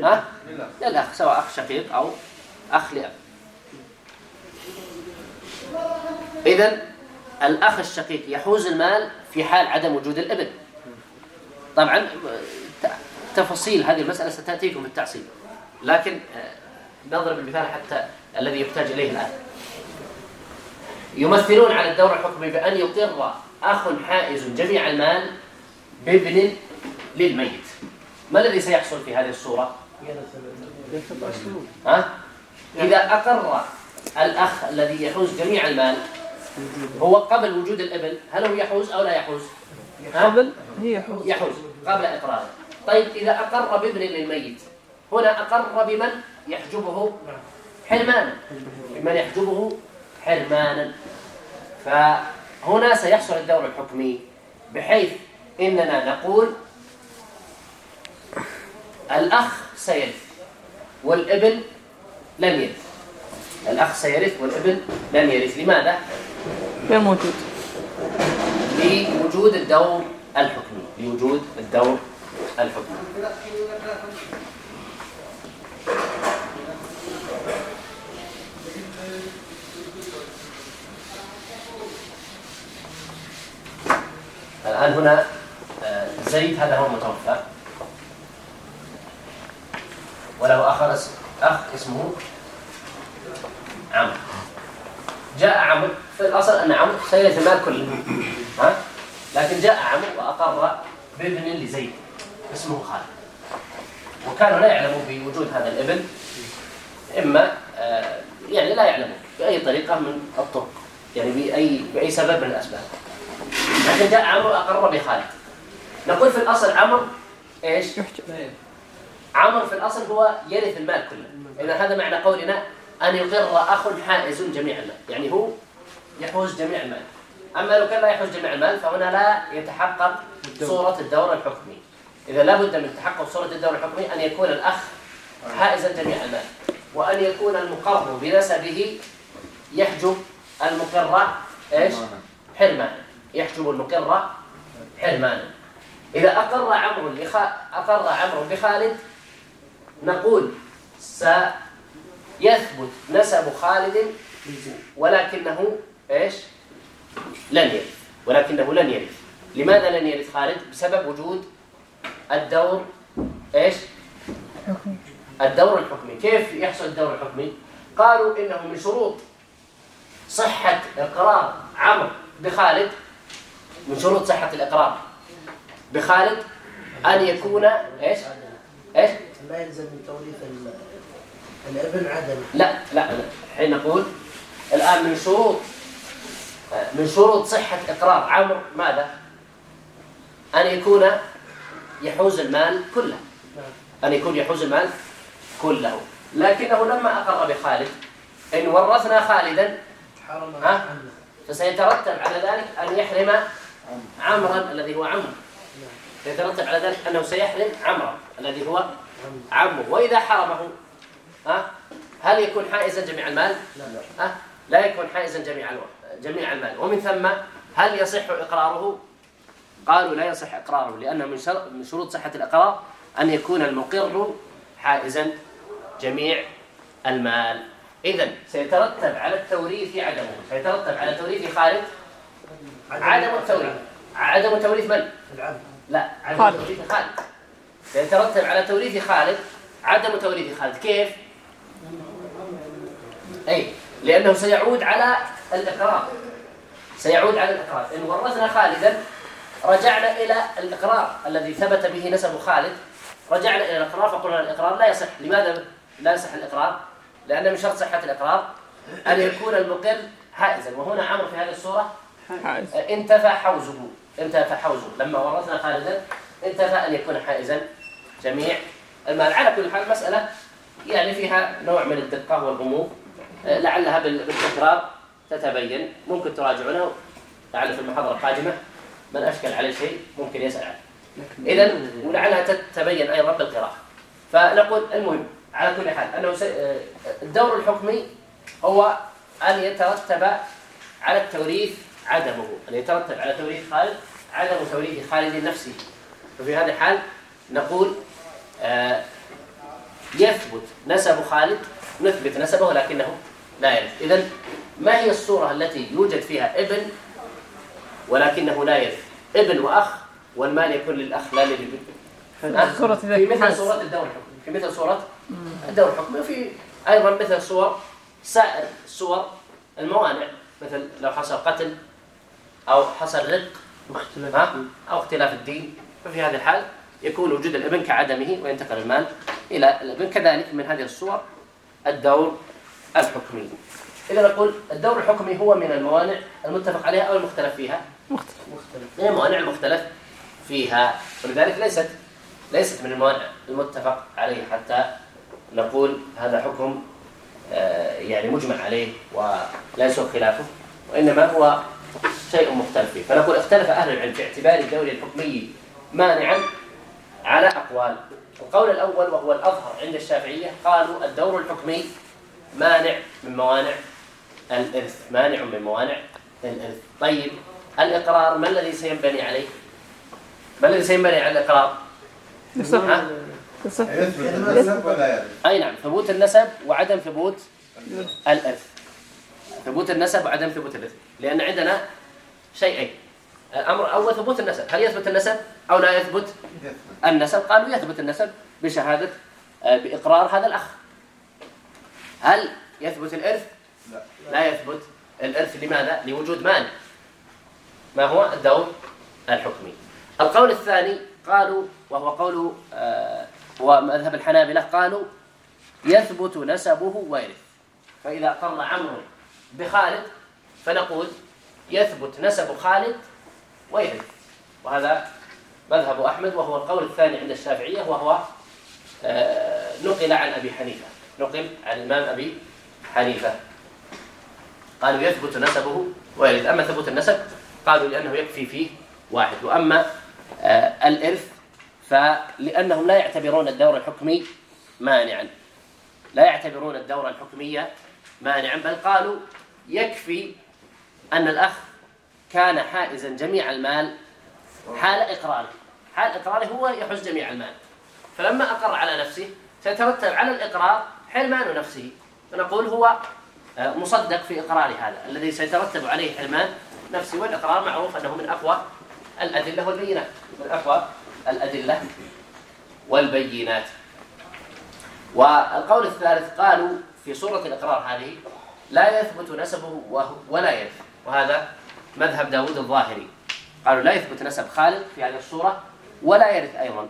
ها؟ للأخ سواء أخ شقيق أو أخ لأب. إذا الأخ الشقيق يحوز المال في حال عدم وجود الابن طبعا تفاصيل هذه المسألة ستأتيكم في التعصيل لكن آه، نضرب المثال حتى الذي يحتاج إليه الآن. يمثلون على الدور الحكمي بأن يقر أخ حائز جميع المال بابن للميت. ما الذي سيحصل في هذه الصورة؟ ها؟ إذا أقر الأخ الذي يحوز جميع المال هو قبل وجود الابن هل هو يحوز أو لا يحوز؟ قبل؟ يحوز. يحوز قبل إقراره. طيب إذا أقر بابن للميت هنا أقر بمن يحجبه؟ حرمانا. بمن يحجبه؟ حرمانا. فهنا سيحصل الدور الحكمي بحيث إننا نقول الأخ سيرث والابن لم يرث. الأخ سيرث والابن لم يرث. لماذا؟ غير موجود لوجود الدور الحكمي. لوجود الدور الحكمي. الآن هنا آه، زيد هذا هو المتوفى ولو أخر أخ اسمه عمرو. جاء عمرو. الأصل أن عمرو سيد المال كله ها؟ لكن جاء عمرو وأقر بابن لزيد. اسمه خالد. وكانوا لا يعلمون بوجود هذا الابن إما آه، يعني لا يعلمون بأي طريقة من الطرق يعني بأي, بأي سبب من الأسباب. لكن جاء عمرو أقر بخالد. نقول في الأصل عمرو إيش؟ عمر في الأصل هو يرث المال كله. إذا هذا معنى قولنا أن يقر أخ حائز جميع المال. يعني هو يحوز جميع المال. أما لو كان لا يحوز جميع المال فهنا لا يتحقق صورة الدورة الحكمي. إذا لابد من تحقق صورة الدورة الحكمي أن يكون الأخ حائزا جميع المال. وأن يكون المقر بنسبه يحجب المقر إيش؟ حرمانا. يحجب المقر حرمانا. إذا أقر عمرو لخ... أقر عمرو بخالد نقول سيثبت نسب خالد ولكنه إيش؟ لن يرث ولكنه لن يرث. لماذا لن يرث خالد؟ بسبب وجود الدور إيش؟ الدور الحكمي. كيف يحصل الدور الحكمي؟ قالوا إنه من شروط صحة اقرار عمرو بخالد من شروط صحة الإقرار بخالد أن يكون إيش؟ إيش؟ ما يلزم من الابن عدم. لا لا لا. حين نقول الآن من شروط من شروط صحة إقرار عمرو ماذا؟ أن يكون يحوز المال كله. نعم. أن يكون يحوز المال كله. لكنه لما أقر بخالد إن ورثنا خالدا ها؟ فسيترتب على ذلك أن يحرم عمرا الذي هو عمرو. نعم. سيترتب على ذلك أنه سيحرم عمرا الذي هو عمه. وإذا حرمه ها؟ هل يكون حائزا جميع المال؟ لا لا يكون حائزا جميع الوقت جميع المال. ومن ثم هل يصح إقراره؟ قالوا لا يصح إقراره لأن من شروط صحة الإقرار أن يكون المقر حائزا جميع المال. إذا سيترتب على التوريث عدمه. سيترتب على توريث خالد عدم التوريث. عدم توريث من؟ العبد. لا عدم توريث خالد. فيترتب على توريث خالد عدم توريث خالد. كيف؟ أي لأنه سيعود على الإقرار. سيعود على الإقرار. إن ورثنا خالدا رجعنا إلى الإقرار الذي ثبت به نسب خالد. رجعنا إلى الإقرار فقلنا الإقرار لا يصح. لماذا لا يصح الإقرار؟ لأن من شرط صحة الإقرار أن يكون المقر حائزا. وهنا عمرو في هذه الصورة حائز. انتفى حوزه. انتفى حوزه. لما ورثنا خالدا انتفى أن يكون حائزا. جميع. المال على كل حال مسألة يعني فيها نوع من الدقة والغموض آه، لعلها بالتكرار تتبين. ممكن تراجعونها لعل في المحاضرة القادمة من أشكل عليه شيء ممكن يسأل عنه. إذا ولعلها تتبين أيضا بالقراءة. فنقول المهم على كل حال أنه آه، الدور الحكمي هو أن يترتب على التوريث عدمه. أن يترتب على توريث خالد عدم توريث خالد نفسه. ففي هذا الحال نقول آه، يثبت نسب خالد نثبت نسبه لكنه لا يرث. إذا ما هي الصورة التي يوجد فيها ابن ولكنه لا يرث؟ ابن وأخ والمال يكون للأخ لا للابن. في مثل صورة الدور الحكمي في مثل صورة الدور الحكمي وفي أيضا مثل صور سائر صور الموانع. مثل لو حصل قتل أو حصل رق. أو اختلاف الدين. ففي هذه الحال يكون وجود الأبن كعدمه وينتقل المال إلى الأبن. كذلك من هذه الصور الدور الحكمي. إذا نقول الدور الحكمي هو من الموانع المتفق عليها أو المختلف فيها؟ مختلف. مختلف. موانع الموانع المختلف فيها؟ ولذلك ليست ليست من الموانع المتفق عليه. حتى نقول هذا حكم آه، يعني مجمع عليه ولا يسوغ خلافه وإنما هو شيء مختلف فيه. فنقول اختلف أهل العلم في اعتبار الدوري الحكمي مانعا على أقوال. القول الأول وهو الأظهر عند الشافعية قالوا الدور الحكمي مانع من موانع الإرث مانع من موانع الإرث. طيب الإقرار ما الذي سينبني عليه؟ ما الذي سينبني على الإقرار؟ يصح أي نعم ثبوت النسب وعدم ثبوت الإرث. ثبوت النسب وعدم ثبوت الإرث. لأن عندنا شيئين. أمر أو ثبوت النسب. هل يثبت النسب أو لا يثبت النسب؟ قالوا يثبت النسب بشهادة آه، بإقرار هذا الأخ. هل يثبت الإرث؟ لا, لا يثبت. الإرث لماذا؟ لوجود مال. ما هو؟ الدور الحكمي. القول الثاني قالوا وهو قول آه، ومذهب الحنابلة قالوا يثبت نسبه ويرث. فإذا قر عمرو بخالد فنقول يثبت نسب خالد وإذا وهذا مذهب أحمد وهو القول الثاني عند الشافعية وهو آه، نقل عن أبي حنيفة. نقل عن الإمام أبي حنيفة. قالوا يثبت نسبه ويرث أما ثبوت النسب قالوا لأنه يكفي فيه واحد. وأما آه، الإرث فلأنهم لا يعتبرون الدور الحكمي مانعا. لا يعتبرون الدور الحكمية مانعا بل قالوا يكفي أن الأخ كان حائزا جميع المال حال إقراره. حال إقراره هو يحوز جميع المال. فلما أقر على نفسه سيترتب على الإقرار حرمان نفسه. فنقول هو آه، مصدق في إقرار هذا الذي سيترتب عليه حرمان نفسه والإقرار معروف أنه من أقوى الأدلة والبينات. من أقوى الأدلة والبينات. والقول الثالث قالوا في صورة الإقرار هذه لا يثبت نسبه ولا ينفي وهذا مذهب داود الظاهري. قالوا لا يثبت نسب خالد في هذه الصورة ولا يرث أيضا.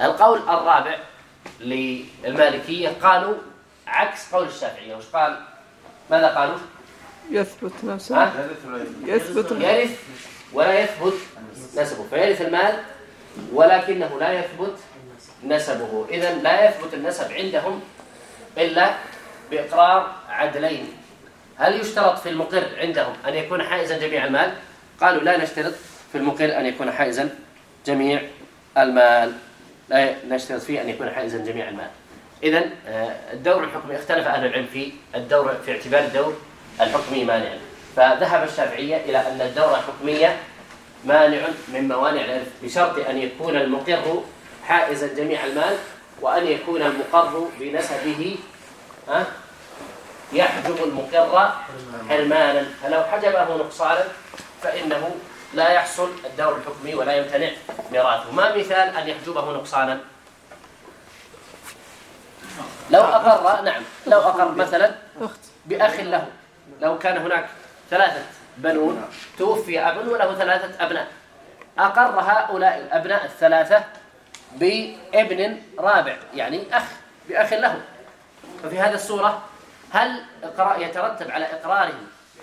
القول الرابع للمالكية قالوا عكس قول الشافعية. وش قال؟ ماذا قالوا؟ يثبت نسبه يثبت يرث ولا يثبت نسبه. فيرث المال ولكنه لا يثبت نسبه. إذا لا يثبت النسب عندهم إلا بإقرار عدلين. هل يشترط في المقر عندهم أن يكون حائزا جميع المال؟ قالوا لا نشترط في المقر أن يكون حائزا جميع المال. لا نشترط فيه أن يكون حائزا جميع المال. إذا آه، الدور الحكمي اختلف أهل العلم في الدور في اعتبار الدور الحكمي مانعا. فذهب الشافعية إلى أن الدورة الحكمية مانع من موانع الإرث بشرط أن يكون المقر حائزا جميع المال وأن يكون المقر بنسبه يحجب المقر حرمانا. فلو حجبه نقصانا فإنه لا يحصل الدور الحكمي ولا يمتنع ميراثه. ما مثال أن يحجبه نقصانا؟ لو أقر نعم لو أقر مثلا بأخ له. لو كان هناك ثلاثة بنون توفي أب وله ثلاثة أبناء. أقر هؤلاء الأبناء الثلاثة بابن رابع يعني أخ بأخ له. ففي هذه الصورة هل يترتب على إقراره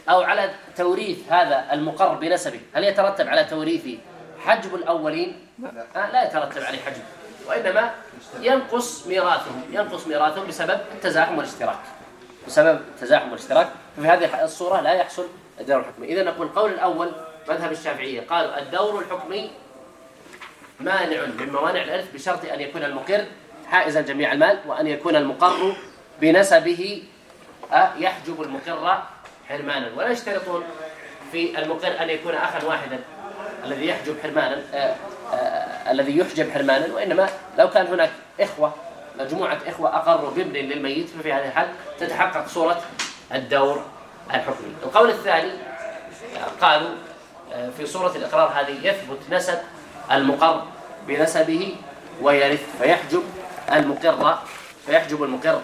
أو على توريث هذا المقر بنسبه؟ هل يترتب على توريثه حجب الأولين؟ لا, آه، لا يترتب عليه حجب وإنما ينقص ميراثهم ينقص ميراثهم بسبب التزاحم والاشتراك. بسبب التزاحم والاشتراك. ففي هذه الصورة لا يحصل الدور الحكمي. إذا نقول القول الأول مذهب الشافعية قالوا الدور الحكمي مانع من موانع الإرث بشرط أن يكون المقر حائزا جميع المال وأن يكون المقر بنسبه أه، يحجب المقر حرمانا. ولا يشترطون في المقر أن يكون أخا واحدا الذي يحجب حرمانا أه، أه، الذي يحجب حرمانا وإنما لو كان هناك إخوة مجموعة إخوة أقروا بابن للميت ففي هذه الحال تتحقق صورة الدور الحكمي. القول الثاني قالوا في صورة الإقرار هذه يثبت نسب المقر بنسبه ويرث فيحجب المقر فيحجب المقر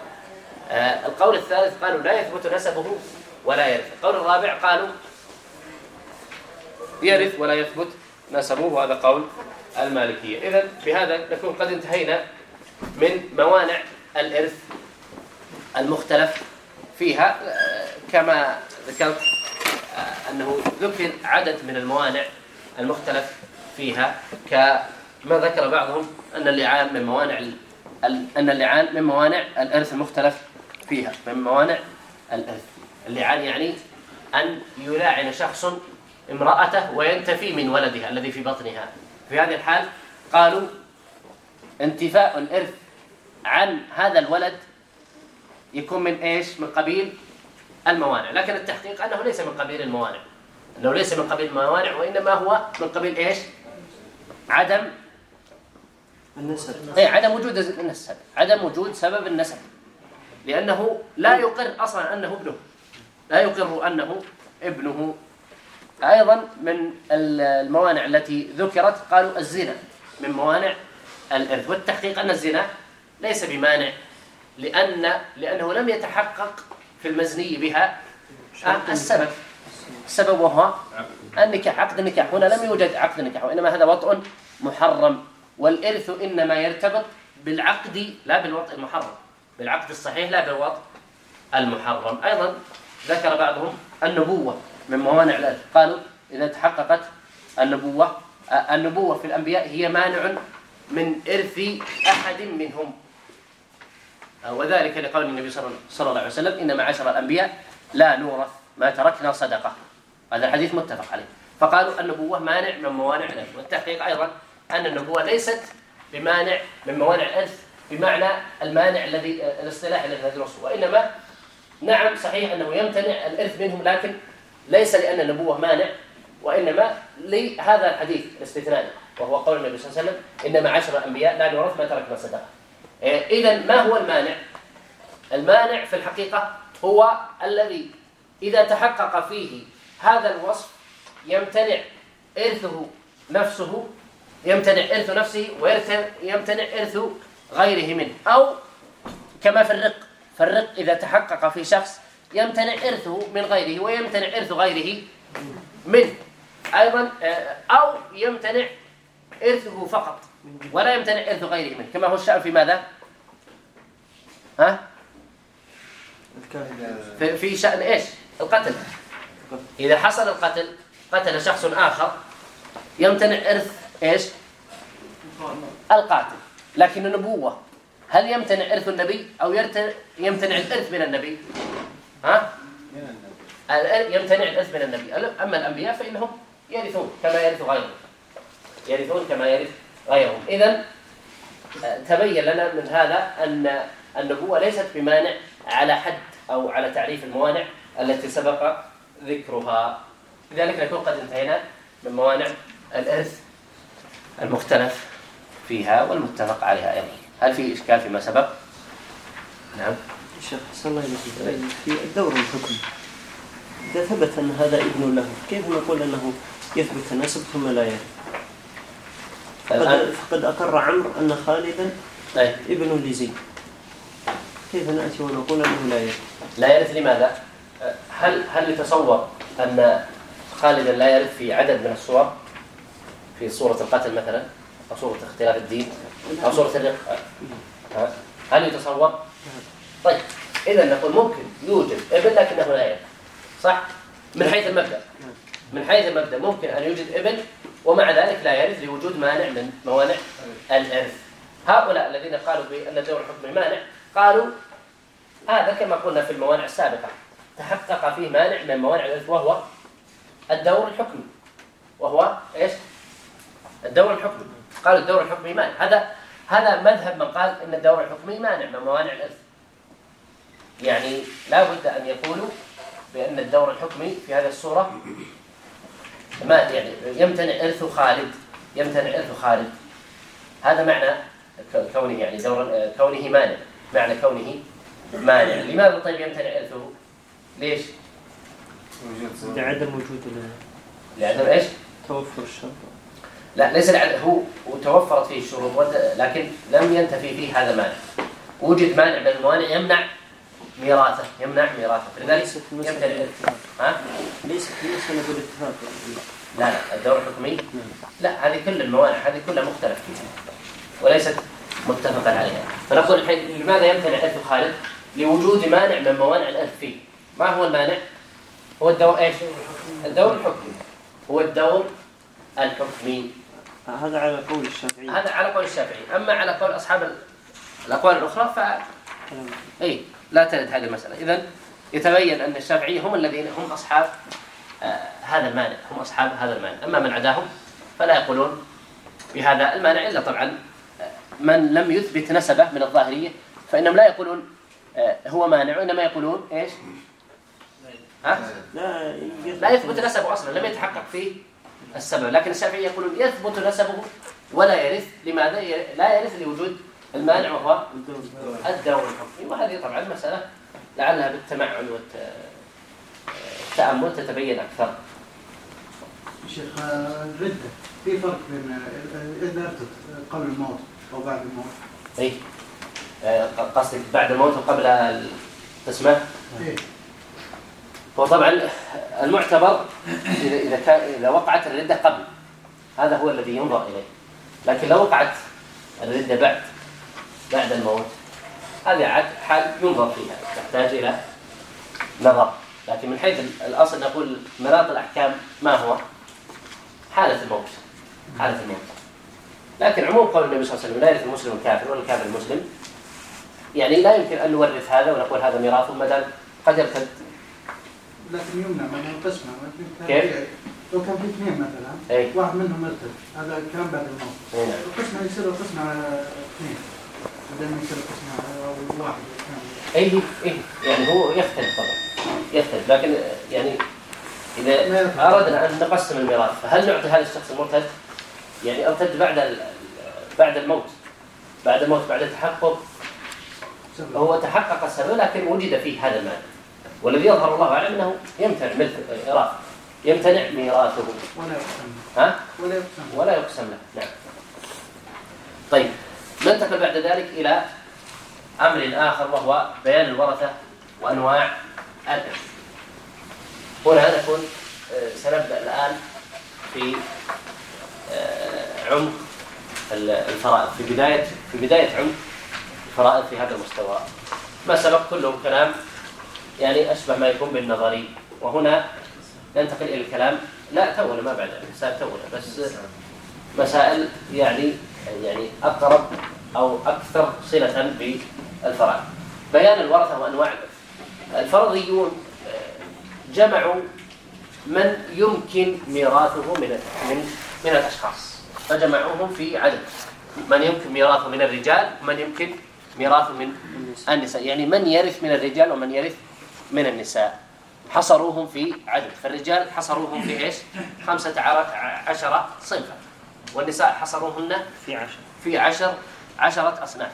آه، القول الثالث قالوا لا يثبت نسبه ولا يرث. القول الرابع قالوا يرث ولا يثبت نسبه وهذا قول المالكية. إذا بهذا نكون قد انتهينا من موانع الإرث المختلف فيها. آه، كما ذكرت آه، أنه ذكر عدد من الموانع المختلف فيها. كما ذكر بعضهم أن اللعان من موانع أن اللعان من موانع الإرث المختلف فيها من موانع الإرث اللعان يعني أن يلاعن شخص امرأته وينتفي من ولدها الذي في بطنها. في هذه الحال قالوا انتفاء الإرث عن هذا الولد يكون من إيش؟ من قبيل الموانع. لكن التحقيق أنه ليس من قبيل الموانع. أنه ليس من قبيل الموانع وإنما هو من قبيل إيش؟ عدم النسب. اي عدم وجود النسب. عدم وجود سبب النسب. لأنه لا يقر أصلا أنه ابنه. لا يقر أنه ابنه. أيضا من الموانع التي ذكرت قالوا الزنا. من موانع الإرث. والتحقيق أن الزنا ليس بمانع. لأن لأنه لم يتحقق في المزني بها السبب. السبب وهو نعم. النكاح. عقد النكاح. هنا لم يوجد عقد النكاح. وإنما هذا وطء محرم. والإرث إنما يرتبط بالعقد لا بالوطء المحرم. بالعقد الصحيح لا بالوضع المحرم. أيضا ذكر بعضهم النبوة من موانع الألف. قالوا إذا تحققت النبوة النبوة في الأنبياء هي مانع من إرث أحد منهم. وذلك لقول النبي صلى الله عليه وسلم إن معاشر الأنبياء لا نورث ما تركنا صدقة. هذا الحديث متفق عليه. فقالوا النبوة مانع من موانع الألف. والتحقيق أيضا أن النبوة ليست بمانع من موانع الألف. بمعنى المانع الذي آه، الاصطلاح الذي ندرسه وإنما نعم صحيح أنه يمتنع الإرث منهم لكن ليس لأن النبوة مانع وإنما لهذا الحديث الاستثنائي وهو قول النبي صلى الله عليه وسلم إنما عشر انبياء لا يورث ما تركنا صدقة. إيه، اذا ما هو المانع؟ المانع في الحقيقة هو الذي إذا تحقق فيه هذا الوصف يمتنع إرثه نفسه يمتنع إرث نفسه ويمتنع إرث غيره منه أو كما في الرق فالرق إذا تحقق في شخص يمتنع إرثه من غيره ويمتنع إرث غيره منه أيضا آه، أو يمتنع إرثه فقط ولا يمتنع إرث غيره منه كما هو الشأن في ماذا؟ ها؟ في, شأن إيش؟ القتل إذا حصل القتل قتل شخص آخر يمتنع إرث إيش؟ القاتل لكن النبوة هل يمتنع إرث النبي أو يمتنع الإرث من النبي؟ ها؟ يمتنع الإرث من النبي. أما الأنبياء فإنهم يرثون كما يرث غيرهم. يرثون كما يرث غيرهم. إذا آه، تبين لنا من هذا أن النبوة ليست بمانع على حد أو على تعريف الموانع التي سبق ذكرها. لذلك نكون قد انتهينا من موانع الإرث المختلف. فيها والمتفق عليها أيضا. هل في إشكال فيما سبق؟ نعم. شيخ صلى الله إليك. في الدور الحكم. إذا ثبت أن هذا ابن له كيف نقول أنه يثبت النسب ثم لا يرث فقد, فقد أقر عمرو أن خالدا طيب. ابن لزيد. كيف نأتي ونقول أنه لا يرث لا يرث لماذا؟ هل هل يتصور أن خالدا لا يرث في عدد من الصور؟ في صورة القتل مثلا؟ أو صورة اختلاف الدين أو صورة الرق هل يتصور؟ طيب إذا نقول ممكن يوجد إبن لكنه لا يرث صح؟ من حيث المبدأ. من حيث المبدأ ممكن أن يوجد إبن ومع ذلك لا يرث لوجود مانع من موانع الإرث. هؤلاء الذين قالوا بأن دور الحكم مانع قالوا هذا كما قلنا في الموانع السابقة. تحقق فيه مانع من موانع الإرث وهو الدور الحكمي وهو إيش؟ الدور الحكمي قال الدور الحكمي مانع هذا هذا مذهب من قال إن الدور الحكمي مانع من موانع الارث يعني لا بد أن يقولوا بأن الدور الحكمي في هذه الصورة ما يعني يمتنع إرث خالد يمتنع إرث خالد هذا معنى كونه يعني دور كونه مانع معنى كونه مانع لماذا طيب يمتنع إرثه؟ ليش؟ لعدم وجود لعدم إيش؟ توفر الشرط لا ليس هو وتوفرت فيه الشروط لكن لم ينتفي فيه هذا المانع. وجد مانع من الموانع يمنع ميراثه يمنع ميراثه. لذلك يمتنع الاتفاق. ها؟ ليست نقول اتفاق لا لا الدور الحكمي؟ لا هذه كل الموانع هذه كلها مختلف فيها وليست متفقا عليها. فنقول الحين لماذا يمتنع الف خالد؟ لوجود مانع من موانع الألف فيه. ما هو المانع؟ هو الدور إيش؟ الدور الحكمي. هو الدور الحكمي. هذا على قول الشافعي. هذا على قول الشافعي. أما على قول أصحاب الأقوال الأخرى ف أي لا ترد هذه المسألة. إذا يتبين أن الشافعية هم الذين هم أصحاب آه، هذا المانع. هم أصحاب هذا المانع. أما من عداهم فلا يقولون بهذا المانع إلا طبعا آه، من لم يثبت نسبه من الظاهرية فإنهم لا يقولون آه، هو مانع وإنما يقولون إيش؟ ها؟ لا يثبت نسبه أصلا لم يتحقق فيه السبب. لكن الشافعي يقولون يثبت نسبه ولا يرث. لماذا؟ لا يرث لوجود المانع وهو الدور الحكمي. وهذه طبعا مسألة لعلها بالتمعن والتأمل تتبين أكثر. شيخ الردة. في فرق بين إذا قبل الموت أو بعد الموت؟ أي قصدك بعد الموت وقبل تسمع؟ إيه. وطبعا المعتبر اذا إذا إذا وقعت الردة قبل. هذا هو الذي ينظر إليه. لكن لو وقعت الردة بعد بعد الموت هذه عاد حال ينظر فيها تحتاج إلى نظر. لكن من حيث الأصل نقول مناط الأحكام ما هو؟ حالة الموت. حالة الموت. لكن عموم قول النبي صلى الله عليه وسلم لا يرث المسلم الكافر ولا الكافر المسلم. يعني لا يمكن أن نورث هذا ونقول هذا ميراث ما دام قد يرث لكن يمنع ما قسمه كيف؟ لو كان في اثنين مثلا أي. واحد منهم مرتد هذا الكلام بعد الموت القسمه يصير القسمه على اثنين بدل ما يصير القسمه على واحد اي اي يعني هو يختلف طبعا يختلف لكن يعني اذا اردنا ان نقسم الميراث فهل نعطي هذا الشخص المرتد؟ يعني ارتد بعد بعد الموت بعد الموت بعد التحقق هو تحقق السبب لكن وجد فيه هذا المال والذي يظهر الله اعلم أنه يمتنع ملك رافع يمتنع ميراثه. ولا يقسم. ها؟ ولا يقسم. ولا يقسم له. نعم. طيب ننتقل بعد ذلك إلى أمر آخر وهو بيان الورثة وأنواع الإرث. هنا نكون آه، سنبدأ الآن في آه، عمق الفرائض. في بداية في بداية عمق الفرائض في هذا المستوى. ما سبق؟ كله كلام يعني أشبه ما يكون بالنظري. وهنا ننتقل إلى الكلام. لا تونا ما بعد. الحساب تونا بس مسائل يعني يعني أقرب أو أكثر صلة بالفرائض. بيان الورثة وأنواع الفرضيون جمعوا من يمكن ميراثه من من من الأشخاص. فجمعوهم في عدد. من يمكن ميراثه من الرجال ومن يمكن ميراثه من النساء. يعني من يرث من الرجال ومن يرث من النساء. حصروهم في عدد. فالرجال حصروهم في إيش؟ خمسة عشرة صنفا. والنساء حصروهن في عشر. في عشر عشرة أصناف.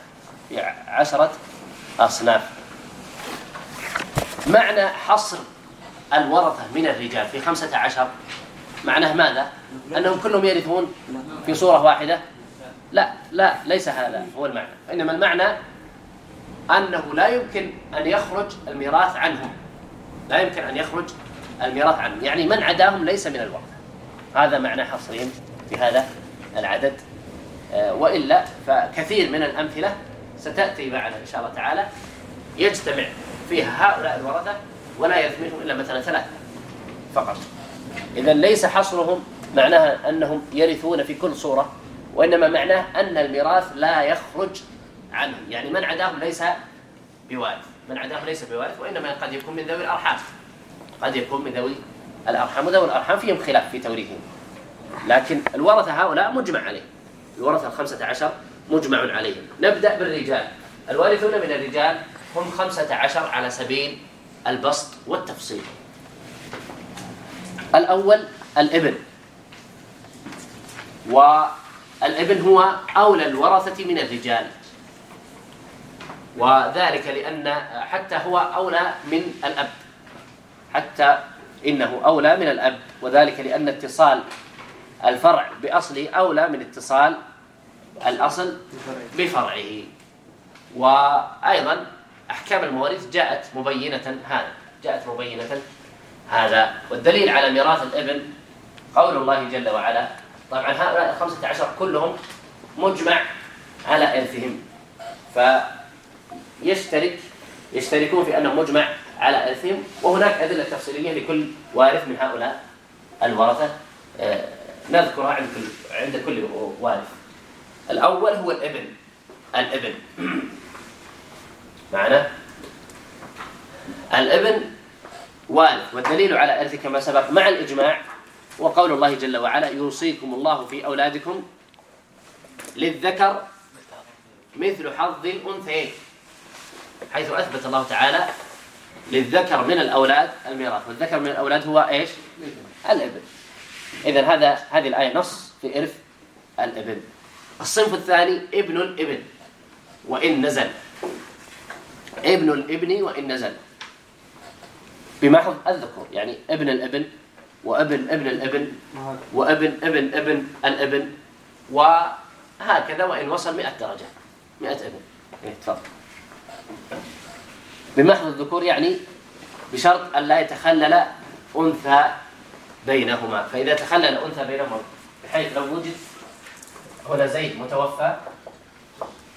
في عشرة أصناف. معنى حصر الورثة من الرجال في خمسة عشر معناه ماذا؟ أنهم كلهم يرثون في صورة واحدة؟ لا لا ليس هذا هو المعنى. إنما المعنى أنه لا يمكن أن يخرج الميراث عنهم. لا يمكن أن يخرج الميراث عنهم. يعني من عداهم ليس من الورثة هذا معنى حصرهم في هذا العدد. آه، وإلا فكثير من الأمثلة ستأتي معنا إن شاء الله تعالى. يجتمع فيها هؤلاء الورثة ولا يثمنهم إلا مثلا ثلاثة فقط. إذا ليس حصرهم معناها أنهم يرثون في كل صورة وإنما معناه أن الميراث لا يخرج عنه يعني من عداهم ليس بوارث. من عداهم ليس بوارث وإنما قد يكون من ذوي الأرحام. قد يكون من ذوي الأرحام وذوي الأرحام فيهم خلاف في توريثهم. لكن الورثة هؤلاء مجمع عليه الورثة الخمسة عشر مجمع عليهم. نبدأ بالرجال. الوارثون من الرجال هم خمسة عشر على سبيل البسط والتفصيل. الأول الإبن. والإبن هو أولى الورثة من الرجال. وذلك لأن حتى هو أولى من الأب. حتى إنه أولى من الأب. وذلك لأن اتصال الفرع بأصله أولى من اتصال الأصل بفرعه. وأيضا أحكام المواريث جاءت مبينة هذا. جاءت مبينة هذا. والدليل على ميراث الابن قول الله جل وعلا. طبعا هؤلاء الخمسة عشر كلهم مجمع على إرثهم. فالمواريث يشترك يشتركون في أنه مجمع على إرثهم وهناك أدلة تفصيلية لكل وارث من هؤلاء الورثة آه، نذكرها عند كل عند كل وارث. الأول هو الإبن الإبن. معنا؟ الإبن وارث والدليل على إرثه كما سبق مع الإجماع وقول الله جل وعلا يوصيكم الله في أولادكم للذكر مثل حظ الأنثيين. حيث أثبت الله تعالى للذكر من الأولاد الميراث. والذكر من الأولاد هو إيش؟ الإبن إذا هذا هذه الآية نص في إرث الإبن الصنف الثاني ابن الابن وإن نزل. ابن الإبن وإن نزل. بمحض الذكر يعني ابن الابن وابن ابن الابن وابن ابن ابن الابن وهكذا وإن وصل مئة درجة. مئة ابن إيه، تفضل. بمحض الذكور يعني بشرط أن لا يتخلل أنثى بينهما. فإذا تخلل أنثى بينهما بحيث لو وجد هنا زيد متوفى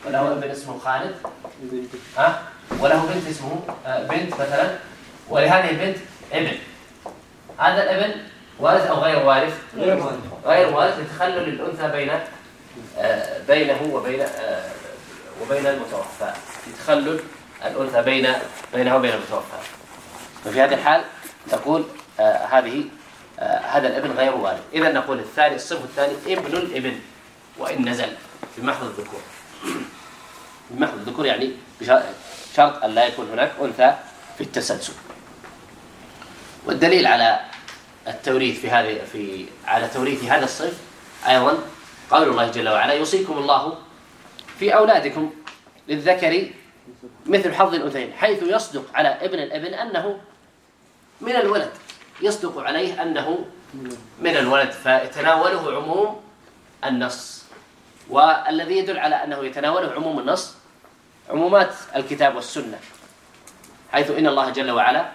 وله ابن اسمه خالد ها؟ وله بنت اسمه آه، بنت مثلا ولهذه البنت ابن. هذا الابن وارث أو غير وارث؟ غير وارث. غير وارث لتخلل الأنثى بين آه، بينه وبين آه، وبين المتوفى. لتخلل الأنثى بين بينه وبين المتوفى. ففي هذه الحال تقول آه هذه آه هذا الابن غير والد. إذا نقول الثاني الصف الثاني ابن الابن وإن نزل في محض الذكور. محض الذكور يعني بشرط أن لا يكون هناك أنثى في التسلسل. والدليل على التوريث في هذه في على توريث هذا الصف أيضا قول الله جل وعلا يوصيكم الله في أولادكم للذكر مثل حظ الأنثيين حيث يصدق على ابن الابن أنه من الولد. يصدق عليه أنه من الولد فيتناوله عموم النص. والذي يدل على أنه يتناوله عموم النص عمومات الكتاب والسنة حيث إن الله جل وعلا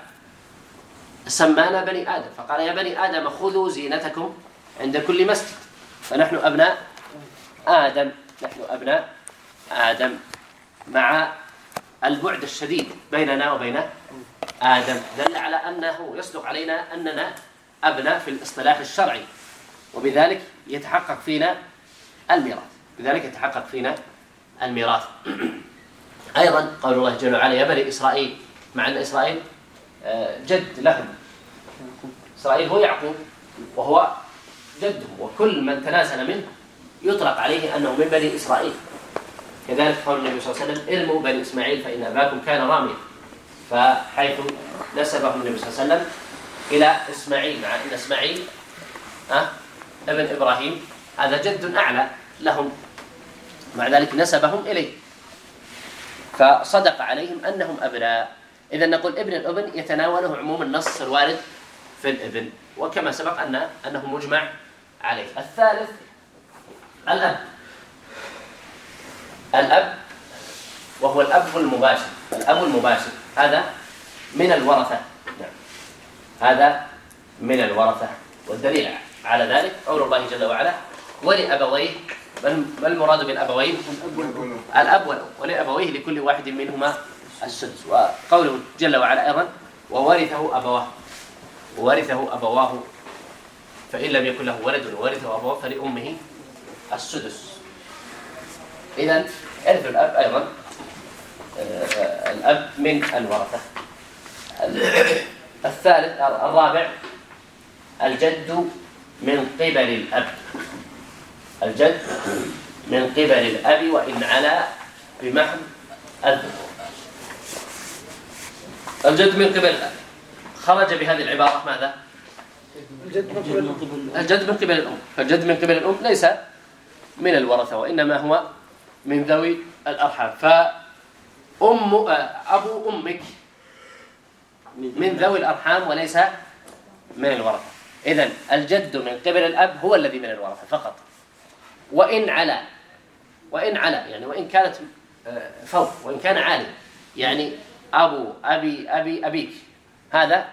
سمانا بني آدم فقال يا بني آدم خذوا زينتكم عند كل مسجد. فنحن أبناء آدم نحن أبناء آدم. مع البعد الشديد بيننا وبين آدم دل على أنه يصدق علينا أننا أبناء في الاصطلاح الشرعي وبذلك يتحقق فينا الميراث. بذلك يتحقق فينا الميراث. <clears throat> أيضا قول الله جل وعلا يا بني إسرائيل مع أن إسرائيل آه، جد لهم. إسرائيل هو يعقوب وهو جده وكل من تنازل منه يطلق عليه أنه من بني إسرائيل. كذلك قول النبي صلى الله عليه وسلم ارموا بني إسماعيل فإن أباكم كان راميا. فحيث نسبهم النبي صلى الله عليه وسلم إلى إسماعيل مع إن إسماعيل أه؟ ابن إبراهيم هذا جد أعلى لهم. مع ذلك نسبهم إليه. فصدق عليهم أنهم أبناء. إذا نقول ابن الأبن يتناوله عموم النص الوارد في الابن وكما سبق أن أنه مجمع عليه. الثالث الأب. الأب وهو الأب المباشر الأب المباشر هذا من الورثة. نعم. هذا من الورثة. والدليل على ذلك قول الله جل وعلا ولأبويه. ما المراد بالأبوين؟ الأب والأب. ولأبويه لكل واحد منهما السدس. وقوله جل وعلا أيضا وورثه أبواه. وورثه أبواه فإن لم يكن له ولد وورثه أبواه فلأمه السدس. إذا يرث الأب أيضا. آه، الأب من الورثة. الثالث الرابع الجد من قبل الأب. الجد من قبل الأب وإن علا بمحض الذكور. الجد من قبل الأب. خرج بهذه العبارة ماذا؟ الجد من قبل الأم. الجد من قبل الأم ليس من الورثة وإنما هو من ذوي الأرحام. فأم أبو أمك من ذوي الأرحام وليس من الورثة. إذن الجد من قبل الأب هو الذي من الورثة فقط. وإن على وإن على يعني وإن كانت آه، فوق وإن كان عالي يعني أبو أبي أبي أبيك. هذا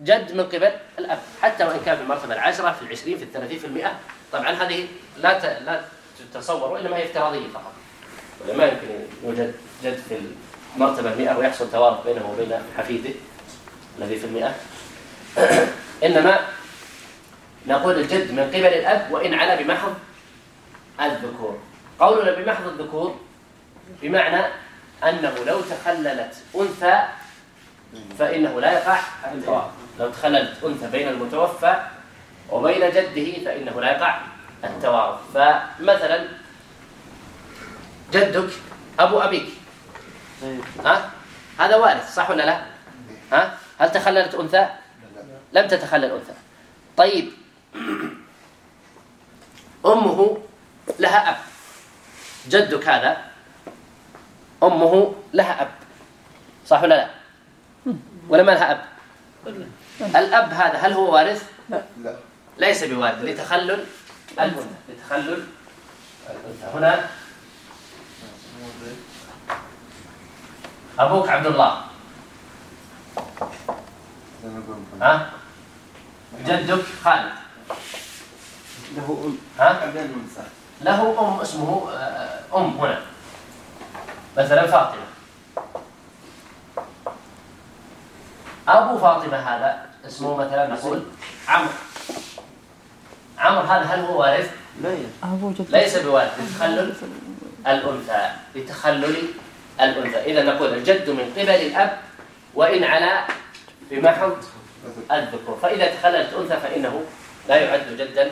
جد من قبل الأب. حتى وإن كان في المرتبة العشرة في العشرين في الثلاثين في المئة. طبعا هذه لا ت... لا تتصور وإنما هي افتراضية فقط. ما يمكن يوجد جد في المرتبة 100 ويحصل توارث بينه وبين حفيده الذي في المئة. <coughs> إنما نقول الجد من قبل الأب وإن على بمحض الذكور. قولنا بمحض الذكور بمعنى أنه لو تخللت أنثى فإنه لا يقع التوارث لو تخللت أنثى بين المتوفى وبين جده فإنه لا يقع التوارث فمثلا جدك أبو أبيك. طيب. ها؟ هذا وارث صح ولا لا؟ ها؟ هل تخللت أنثى؟ لم تتخلل أنثى. طيب. أمه لها أب. جدك هذا أمه لها أب. صح ولا لا؟ ولا ما لها أب؟ الأب هذا هل هو وارث؟ لا. ليس بوارث لتخلل الأنثى بتخلل الأنثى. هنا. أبوك عبد الله. ها؟ جدك خالد. له أم. ها؟ له أم اسمه آه، أم. هنا. مثلا فاطمة. أبو فاطمة هذا اسمه مثلا نقول عمرو. عمر هذا هل هو وارث؟ آه، ليس بوارث لتخلل الأنثى لتخلل الأنثى. إذا نقول الجد من قبل الأب وإن على بمحض الذكور. فإذا تخللت أنثى فإنه لا يعد جدا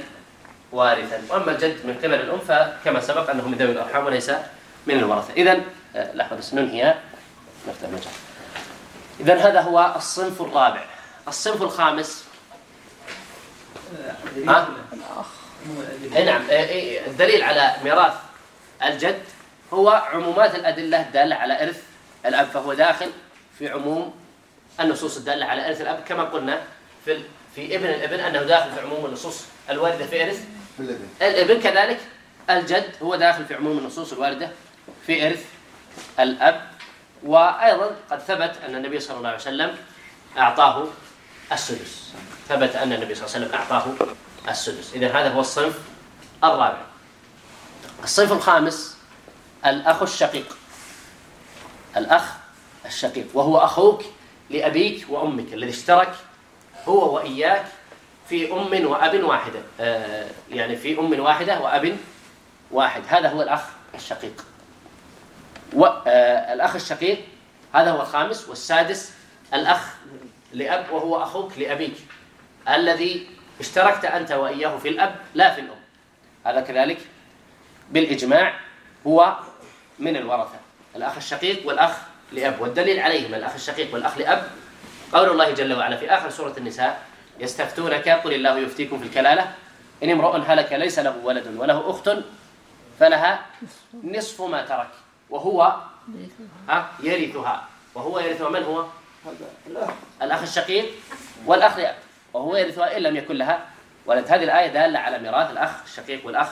وارثا. وأما الجد من قبل الأنثى كما سبق أنه من ذوي الأرحام وليس من الورثة. إذا آه، لحظة بس ننهي. نفتح مجال إذا هذا هو الصنف الرابع. الصنف الخامس ها؟ نعم. إيه، إيه، الدليل على ميراث الجد هو عمومات الأدلة الدالة على إرث الأب فهو داخل في عموم النصوص الدالة على إرث الأب كما قلنا في في ابن الابن أنه داخل في عموم النصوص الواردة في إرث الابن. كذلك الجد هو داخل في عموم النصوص الواردة في إرث الأب. وأيضا قد ثبت أن النبي صلى الله عليه وسلم أعطاه السدس. ثبت أن النبي صلى الله عليه وسلم أعطاه السدس. إذا هذا هو الصنف الرابع. الصنف الخامس الأخ الشقيق. الأخ الشقيق. وهو أخوك لأبيك وأمك. الذي اشترك هو وإياك في أم وأب واحدة. آه، يعني في أم واحدة وأب واحد. هذا هو الأخ الشقيق. والأخ آه، الشقيق هذا هو الخامس. والسادس الأخ لأب وهو أخوك لأبيك. الذي اشتركت أنت وإياه في الأب لا في الأم. هذا كذلك بالإجماع هو من الورثة. الأخ الشقيق والأخ لأب. والدليل عليهما الأخ الشقيق والأخ لأب. قول الله جل وعلا في آخر سورة النساء يستفتونك قل الله يفتيكم في الكلالة. إن امرؤ هلك ليس له ولد وله أخت فلها نصف ما ترك وهو يرثها. وهو يرثها من هو؟ الأخ الشقيق والأخ لأب. وهو يرثها إن لم يكن لها. ولد هذه الآية دالة على ميراث الأخ الشقيق والأخ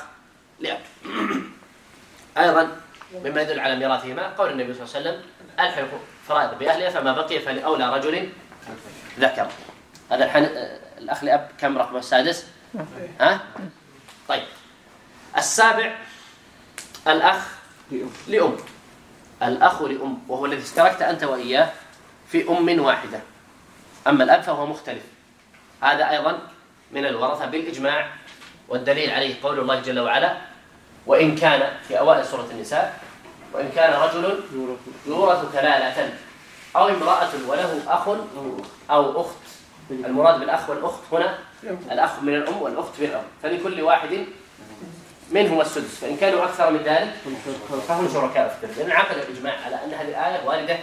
لأب. <clears throat> أيضا مما يدل على ميراثهما قول النبي صلى الله عليه وسلم الحق فرائض بأهلها فما بقي فلأولى رجل ذكر. هذا الحن... آه، الأخ لأب كم رقمه السادس؟ ها؟ طيب. السابع الأخ لأم. الأخ لأم وهو الذي اشتركت أنت وإياه في أم واحدة. أما الأب فهو مختلف. هذا أيضا من الورثة بالإجماع والدليل عليه قول الله جل وعلا وإن كان في أوائل سورة النساء وإن كان رجل يورث كلالة أو امرأة وله أخ أو أخت. المراد بالأخ والأخت هنا الأخ من الأم والأخت من الأم. فلكل واحد منهم السدس. فإن كانوا أكثر من ذلك فهم شركاء في الثلث لأن الإجماع على أن هذه الآية واردة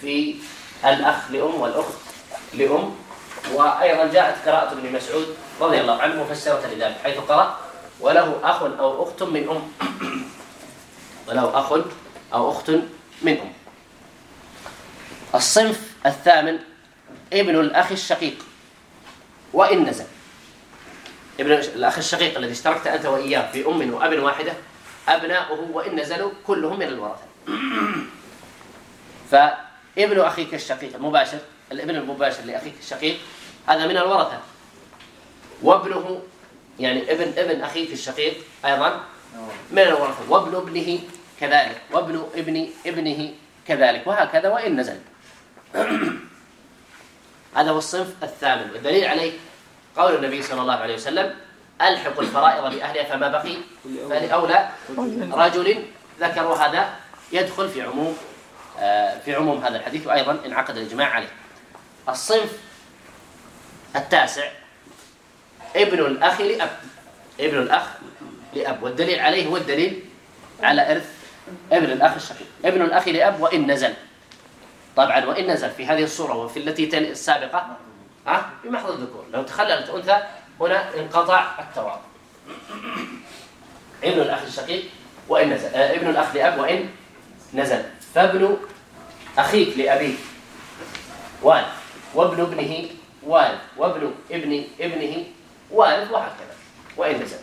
في الأخ لأم والأخت لأم وأيضا جاءت قراءة ابن مسعود رضي الله عنه مفسرة لذلك حيث قرأ وله أخ أو أخت من أم <coughs> وله أخ أو أخت من أم. الصنف الثامن ابن الأخ الشقيق وإن نزل. ابن الأخ الشقيق الذي اشتركت أنت وإياه في أم وأب واحدة أبناؤه وإن نزلوا كلهم من الورثة <coughs> فابن أخيك الشقيق المباشر الابن المباشر لأخيك الشقيق هذا من الورثة. وابنه يعني ابن ابن أخيه الشقيق أيضا من الورثة. وابن ابنه كذلك. وابن ابن ابنه كذلك. وهكذا وإن نزل. <clears throat> هذا هو الصنف الثامن. والدليل عليه قول النبي صلى الله عليه وسلم ألحق الفرائض بأهلها فما بقي فلأولى رجل ذكر هذا يدخل في عموم آه، في عموم هذا الحديث وأيضا انعقد الإجماع عليه. الصنف التاسع. ابن الأخ لأب ابن الأخ لأب والدليل عليه هو الدليل على إرث ابن الأخ الشقيق. ابن الأخ لأب وإن نزل. طبعا وإن نزل في هذه الصورة وفي التي السابقة ها؟ بمحض الذكور. لو تخللت أنثى هنا انقطع التواضع ابن الأخ الشقيق وإن نزل. آه، ابن الأخ لأب وإن نزل. فابن أخيك لأبيه وان وابن ابنه والد وابن ابن ابنه والد وهكذا وإن نزل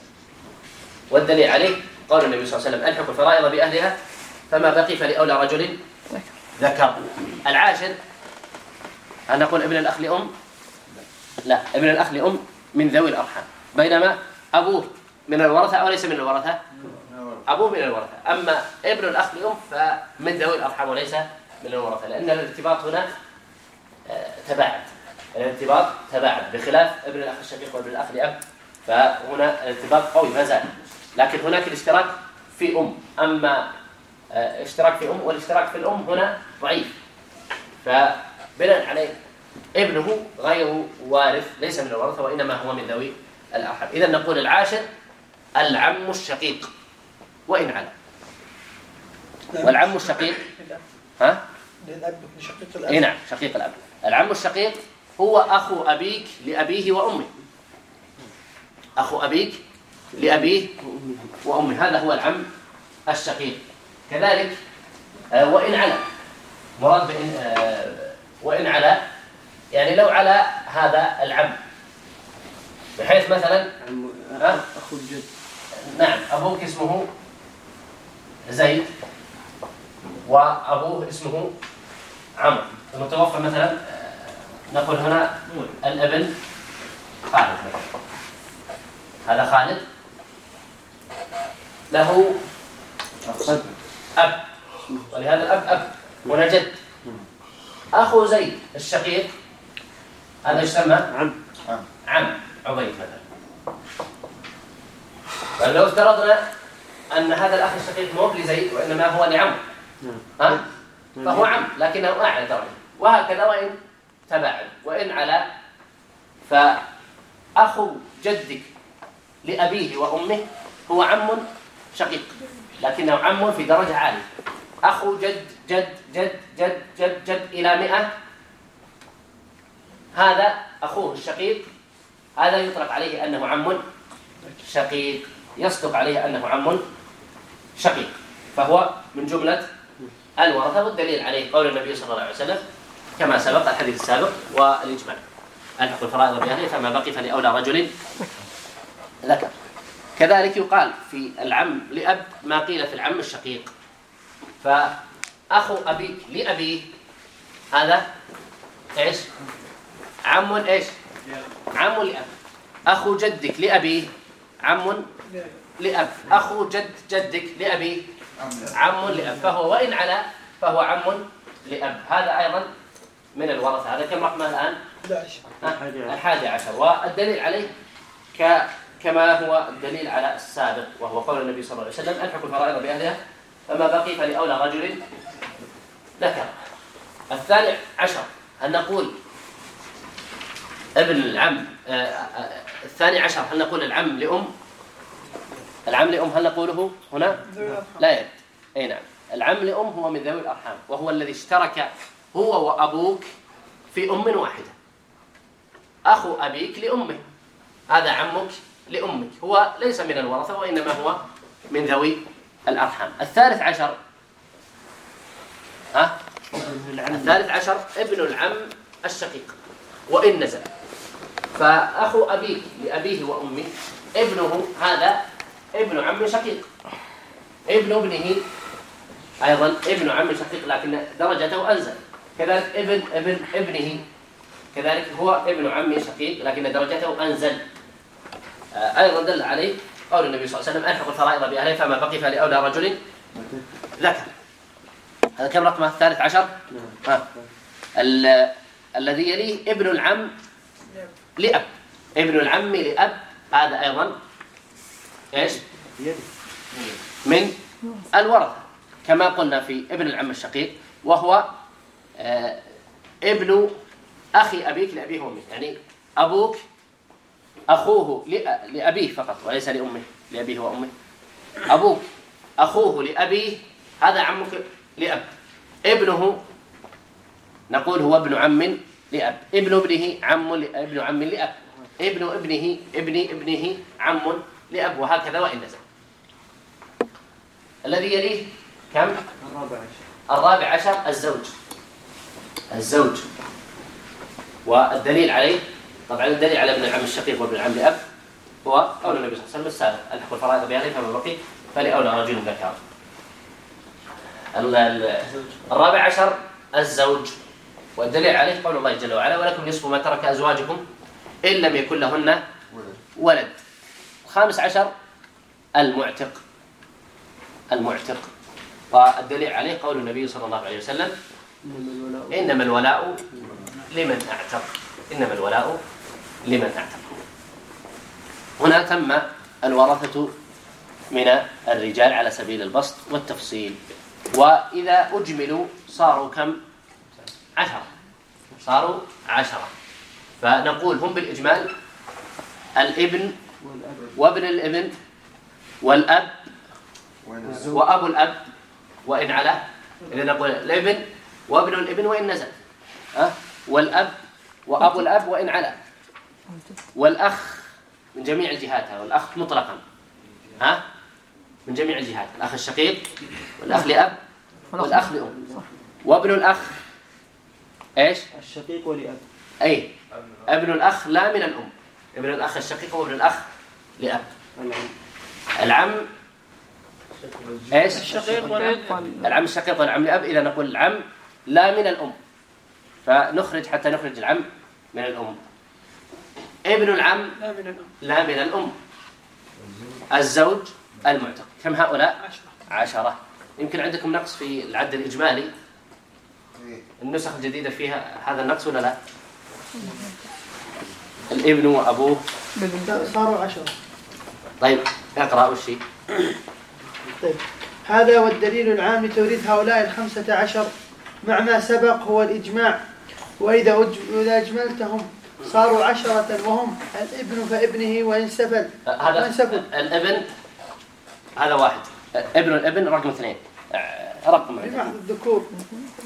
والدليل عليه قول النبي صلى الله عليه وسلم ألحق الفرائض بأهلها فما بقي فلأولى رجل ذكر. العاشر أن نقول ابن الأخ لأم؟ لا ابن الأخ لأم من ذوي الأرحام. بينما أبوه من الورثة أو ليس من الورثة؟ أبوه من الورثة. أما ابن الأخ لأم فمن ذوي الأرحام وليس من الورثة لأن الارتباط هنا آه، تباعد. الارتباط تباعد بخلاف ابن الأخ الشقيق وابن الأخ لأب فهنا الارتباط قوي ما زال. لكن هناك الاشتراك في أم. أما آه، اشتراك في أم والاشتراك في الأم هنا ضعيف. فبناء عليه ابنه غير وارث ليس من الورثه وإنما هو من ذوي الأرحام. اذا نقول العاشر العم الشقيق. وإن على نعم. والعم الشقيق ها؟ للأب شقيق الأب. اي نعم شقيق الأب. العم الشقيق هو أخو أبيك لأبيه وأمه. أخو أبيك لأبيه وأمه. هذا هو العم الشقيق. كذلك آه، وإن على. مراد بإن آه، وإن على يعني لو على هذا العم. بحيث مثلا أخو الجد. نعم أبوك اسمه زيد وأبوه اسمه عمرو. المتوفى مثلا آه، نقول هنا الابن خالد هذا خالد. له أب. ولهذا الأب أب. هنا جد. أخو زيد الشقيق. هذا يسمى؟ عم. عم. عبيد مثلا. فلو افترضنا أن هذا الأخ الشقيق مو لزيد وإنما هو لعم. نعم. ها؟ نعم. فهو عم لكنه أعلى درجة. وهكذا وإن تباعد وإن على فأخو جدك لأبيه وأمه هو عم شقيق لكنه عم في درجة عالية. أخو جد جد جد جد جد جد إلى مئة. هذا أخوه الشقيق. هذا يطلق عليه أنه عم شقيق. يصدق عليه أنه عم شقيق. فهو من جملة الورثة والدليل عليه قول النبي صلى الله عليه وسلم كما سبق الحديث السابق والإجماع ألحق الفرائض بأهله فما بقي فلأولى رجل ذكر. كذلك يقال في العم لأب ما قيل في العم الشقيق. فأخو أبيك لأبيه هذا إيش؟ عم إيش؟ عم لأب. أخو جدك لأبيه عم لأب. أخو جد جدك لأبيه عم لأب. فهو وإن على فهو عم لأب. هذا أيضا من الورثة. هذا كم رقمه الآن؟ الحادي عشر. والدليل عليه ك كما هو الدليل على السابق وهو قول النبي صلى الله عليه وسلم ألحقوا الفرائض بأهلها فما بقي فلأولى رجل ذكر. الثاني عشر هل نقول ابن العم آه، آه، الثاني عشر هل نقول العم لأم؟ العم لأم هل نقوله هنا؟ لا يد. أي نعم. العم لأم هو من ذوي الأرحام وهو الذي اشترك هو وأبوك في أم واحدة. أخو أبيك لأمه. هذا عمك لأمك. هو ليس من الورثة وإنما هو من ذوي الأرحام. الثالث عشر. ها؟ الثالث عشر ابن العم الشقيق. وإن نزل. فأخو أبيك لأبيه وأمه ابنه هذا ابن عم شقيق. ابن ابنه أيضا ابن عم شقيق لكن درجته أنزل. كذلك ابن ابن ابنه. كذلك هو ابن عمي شقيق لكن درجته أنزل. آه، أيضا دل عليه قول النبي صلى الله عليه وسلم ألحق الفرائض بأهلها فما بقي فلأولى رجل ذكر. هذا كم رقمه؟ الثالث عشر؟ نعم. آه. الذي يليه ابن العم لأب. ابن العم لأب. هذا أيضا إيش؟ من الورثة. كما قلنا في ابن العم الشقيق وهو آه، ابن أخي أبيك لأبيه وأمه. يعني أبوك أخوه لأبيه فقط وليس لأمه لأبيه وأمه. أبوك أخوه لأبيه هذا عمك لأب. ابنه نقول هو ابن عم لأب. ابن ابنه عم ابن عم لأب. ابن ابنه ابن ابنه عم لأب وهكذا وإن نزل. الذي يليه كم؟ الرابع عشر. الرابع عشر الزوج. الزوج. والدليل عليه طبعا الدليل على ابن العم الشقيق وابن العم الاب هو قول النبي صلى الله عليه وسلم السابق. الحق الفرائض بيانه فما بقي فلأولى رجل ذكر الرابع عشر الزوج. والدليل عليه قول الله جل وعلا ولكم نصف ما ترك أزواجكم إن لم يكن لهن ولد. الخامس عشر المعتق. المعتق. والدليل عليه قول النبي صلى الله عليه وسلم إنما الولاء لمن اعتق. إنما الولاء لمن اعتق. هنا تم الورثة من الرجال على سبيل البسط والتفصيل. وإذا أجملوا صاروا كم؟ عشرة. صاروا عشرة. فنقول هم بالإجمال الإبن وابن الإبن والأب. وأبو الأب. وإن على إذا نقول الإبن وابن الابن وإن نزل. ها؟ والأب وأبو الأب وإن علا. والأخ من جميع الجهات والأخ مطلقا. ها؟ من جميع الجهات. الأخ الشقيق والأخ لأب والأخ لأم. وابن الأخ إيش؟ الشقيق ولأب. أي. ابن الأخ لا من الأم. ابن الأخ الشقيق وابن الأخ لأب. العم إيش؟ الشقيق والعم. العم الشقيق والعم لأب. إذا نقول العم لا من الأم. فنخرج حتى نخرج العم من الأم. ابن العم لا من الأم. الزوج المعتق. كم هؤلاء؟ عشرة. يمكن عندكم نقص في العد الإجمالي. إيه. النسخ الجديدة فيها هذا النقص ولا لا؟ الابن وأبوه. صاروا عشرة. طيب اقرأ وش طيب. هذا والدليل العام لتوريد هؤلاء الخمسة عشر مع ما سبق هو الإجماع وإذا أجملتهم صاروا عشرة وهم الابن فابنه وإن سفل. هذا سفل. الابن هذا واحد. ابن الابن رقم اثنين. رقم بمحض الذكور.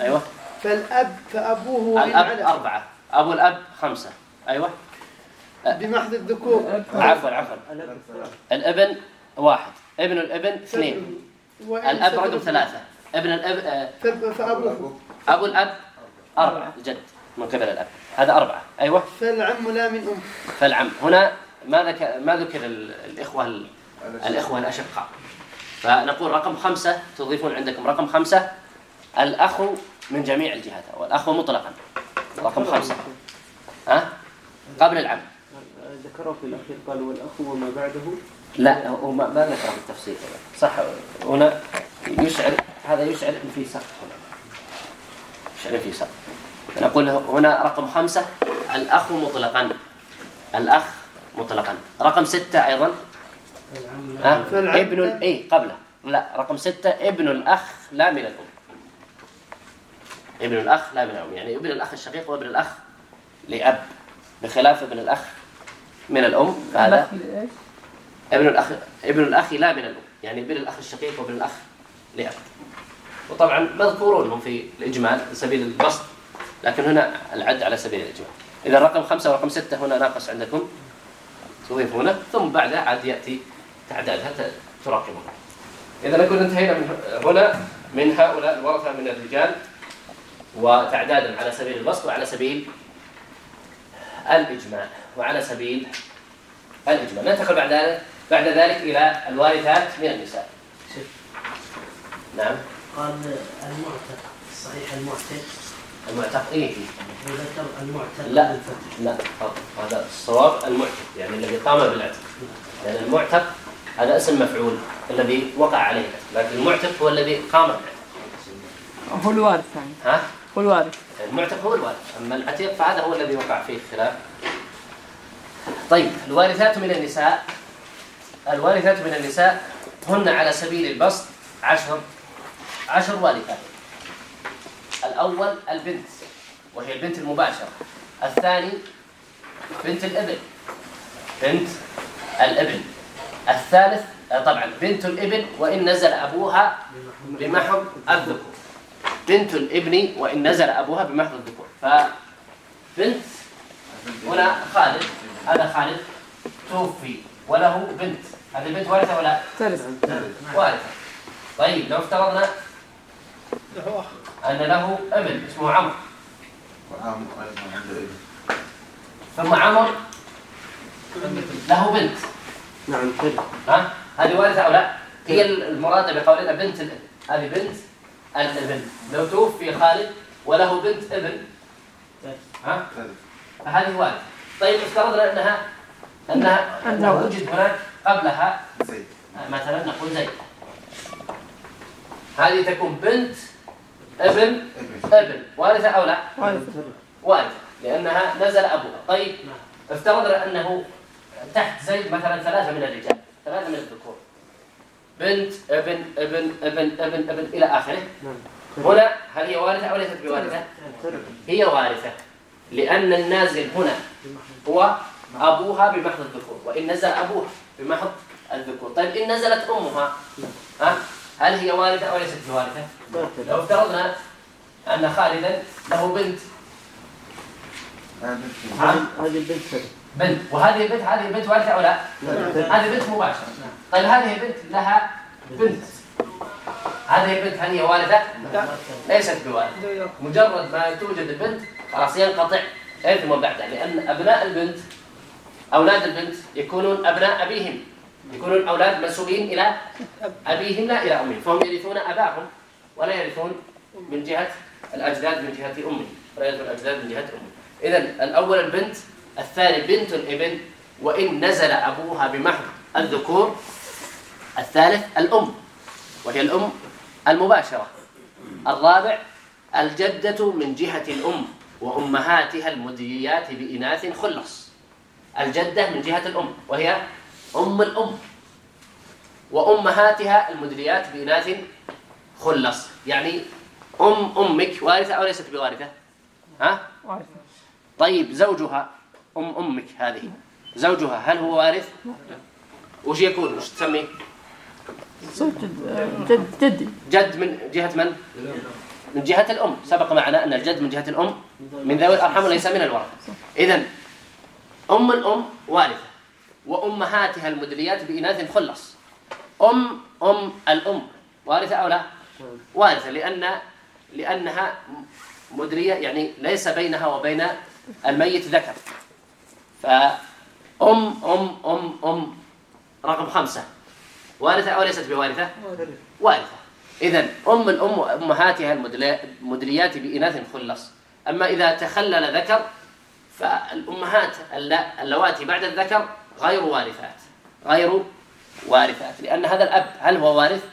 أيوة. فالأب فأبوه الأب أربعة. أبو الأب خمسة. أيوة. بمحض الذكور. عفوا عفوا. الابن واحد. ابن الابن اثنين. الأب رقم ثلاثة. ابن الأب آه، فأبوه. أبو الأب أربعة الجد من قبل الأب. هذا أربعة. أيوة. فالعم لا من أم. فالعم. هنا ما ذكر ما ذكر الإخوة الإخوة الأشقاء. فنقول رقم خمسة تضيفون عندكم رقم خمسة. الأخ من جميع الجهات والأخ مطلقا. رقم خمسة. ها؟ قبل العم. ذكروا في الأخير قال والأخ وما بعده؟ لا وما ما ذكر بالتفصيل صح هنا يشعر هذا يشعر أن في سقط هنا. في صف نقول هنا رقم خمسة الأخ مطلقا. الأخ مطلقا. رقم ستة أيضا. ابن اي قبله. لا رقم ستة ابن الأخ لا من الأم. ابن الأخ لا من الأم. يعني ابن الأخ الشقيق وابن الأخ لأب. بخلاف ابن الأخ من الأم فهذا ابن الأخ ابن الأخ لا من الأم. يعني ابن الأخ الشقيق وابن الأخ لأب. وطبعا مذكورونهم في الإجمال سبيل البسط لكن هنا العد على سبيل الإجمال. إذا رقم خمسة ورقم ستة هنا ناقص عندكم. تضيفونه ثم بعدها عاد يأتي تعدادها تراقبون؟ إذا نكون انتهينا من هنا من هؤلاء الورثة من الرجال وتعدادا على سبيل البسط وعلى سبيل الإجمال وعلى سبيل الإجمال. ننتقل بعد ذلك بعد ذلك إلى الوارثات من النساء. نعم. قال المعتق صحيح المعتق؟ المعتق اي وذكر المعتق لا الفتح. لا هذا الصواب المعتق يعني الذي قام بالعتق. لأن المعتق هذا اسم مفعول الذي وقع عليه لكن المعتق هو الذي قام بالعتق هو الوارث يعني. ها؟ هو الوارث. المعتق هو الوارث. أما العتيق فهذا هو الذي وقع فيه الخلاف. طيب الوارثات من النساء الوارثات من النساء هن على سبيل البسط عشر عشر والدات الأول البنت وهي البنت المباشرة. الثاني بنت الابن بنت الابن الثالث آه، طبعا بنت الابن وإن نزل أبوها بمحض الذكور. بنت الإبن وإن نزل أبوها بمحض الذكور. فبنت هنا خالد. هذا خالد توفي وله بنت. هذه البنت وارثة ولا؟ ثالثة وارثة. طيب لو افترضنا أن له أبن اسمه عمرو. ثم عمرو له بنت. نعم ها؟ هذه وارثة أو لا؟ هي المراد بقولنا بنت الابن هذه بنت الأبن. لو توفي خالد وله بنت ابن. ها؟ فهذه وارثة. طيب افترضنا أنها أنها وجد هناك قبلها. مثلا نقول زيد. هذه تكون بنت ابن ابن. وارثة أو لا؟ وارثة. لأنها نزل أبوها. طيب نعم. افترضنا أنه تحت زيد مثلا ثلاثة من الرجال ثلاثة من الذكور. بنت ابن ابن ابن ابن ابن إلى آخره. نعم. هنا هل هي وارثة أو ليست بوارثة؟ هي وارثة لأن النازل هنا هو أبوها بمحض الذكور وإن نزل أبوها بمحض الذكور. طيب إن نزلت أمها ها؟ هل هي والدة أو ليست بوالدة؟ لو افترضنا أن خالدا له بنت. نعم. هذه البنت بنت. وهذه البنت هذه البنت والدة أو لا؟ هذه بنت مباشرة. طيب هذه البنت لها بنت. هذه البنت هل هي والدة؟ ليست بوالدة مجرد ما توجد البنت خلاص ينقطع. إثم من بعدها لأن أبناء البنت أولاد البنت يكونون أبناء أبيهم. يكونوا الأولاد منسوبين إلى أبيهم لا إلى أمهم فهم يرثون أباهم ولا يرثون من جهة الأجداد من جهة أمه. ولا يرثون الأجداد من جهة أمه. إذن الأول البنت الثاني بنت الإبن وإن نزل أبوها بمحض الذكور الثالث الأم وهي الأم المباشرة. الرابع الجدة من جهة الأم وأمهاتها المديات بإناث خلص. الجدة من جهة الأم وهي أم الأم وأمهاتها المدريات بإناث خلص يعني أم أمك وارثة أو ليست بوارثة ها؟ وارثة طيب زوجها أم أمك هذه زوجها هل هو وارث؟ وش يكون؟ وش تسميه؟ جد جد من جهة من؟ من جهة الأم سبق معنا أن الجد من جهة الأم من ذوي الأرحام وليس من الورث إذا أم الأم وارثة وأمهاتها المدريات بإناث خلص أم أم الأم. وارثة أو لا؟ وارثة لأن لأنها مدرية يعني ليس بينها وبين الميت ذكر. فأم أم أم أم رقم خمسة. وارثة أو ليست بوارثة؟ وارثة. إذا أم الأم وأمهاتها المدريات بإناث خلص. أما إذا تخلل ذكر فالأمهات اللواتي بعد الذكر غير وارثات. غير وارثات. لأن هذا الأب هل هو وارث؟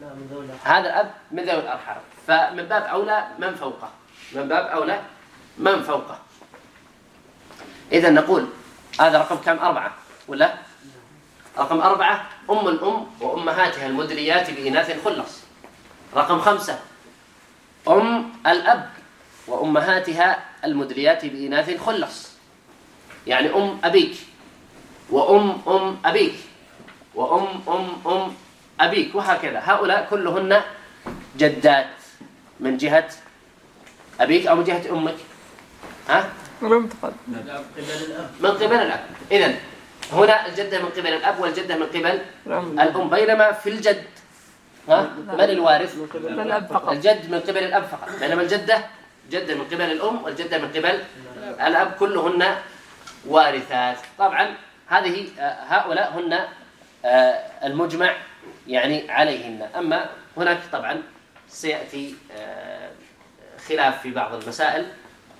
لا من ذوي هذا الأب من ذوي الأرحام. فمن باب أولى من فوقه. من باب أولى من فوقه. إذا نقول هذا رقم كم؟ أربعة ولا؟ رقم أربعة أم الأم وأمهاتها المدريات بإناث خلص. رقم خمسة أم الأب وأمهاتها المدريات بإناث خلص. يعني أم أبيك. وأم أم أبيك وأم أم أم أبيك وهكذا هؤلاء كلهن جدات من جهة أبيك أو من جهة أمك ها؟ من قبل الأب إذن هنا الجدة من قبل الأب والجدة من قبل الأم بينما في الجد ها؟ من الوارث؟ الجد من قبل الأب فقط بينما الجدة جدة من قبل الأم والجدة من قبل الأب كلهن وارثات طبعا هذه آه، هؤلاء هن آه، المجمع يعني عليهن. أما هناك طبعا سيأتي آه، خلاف في بعض المسائل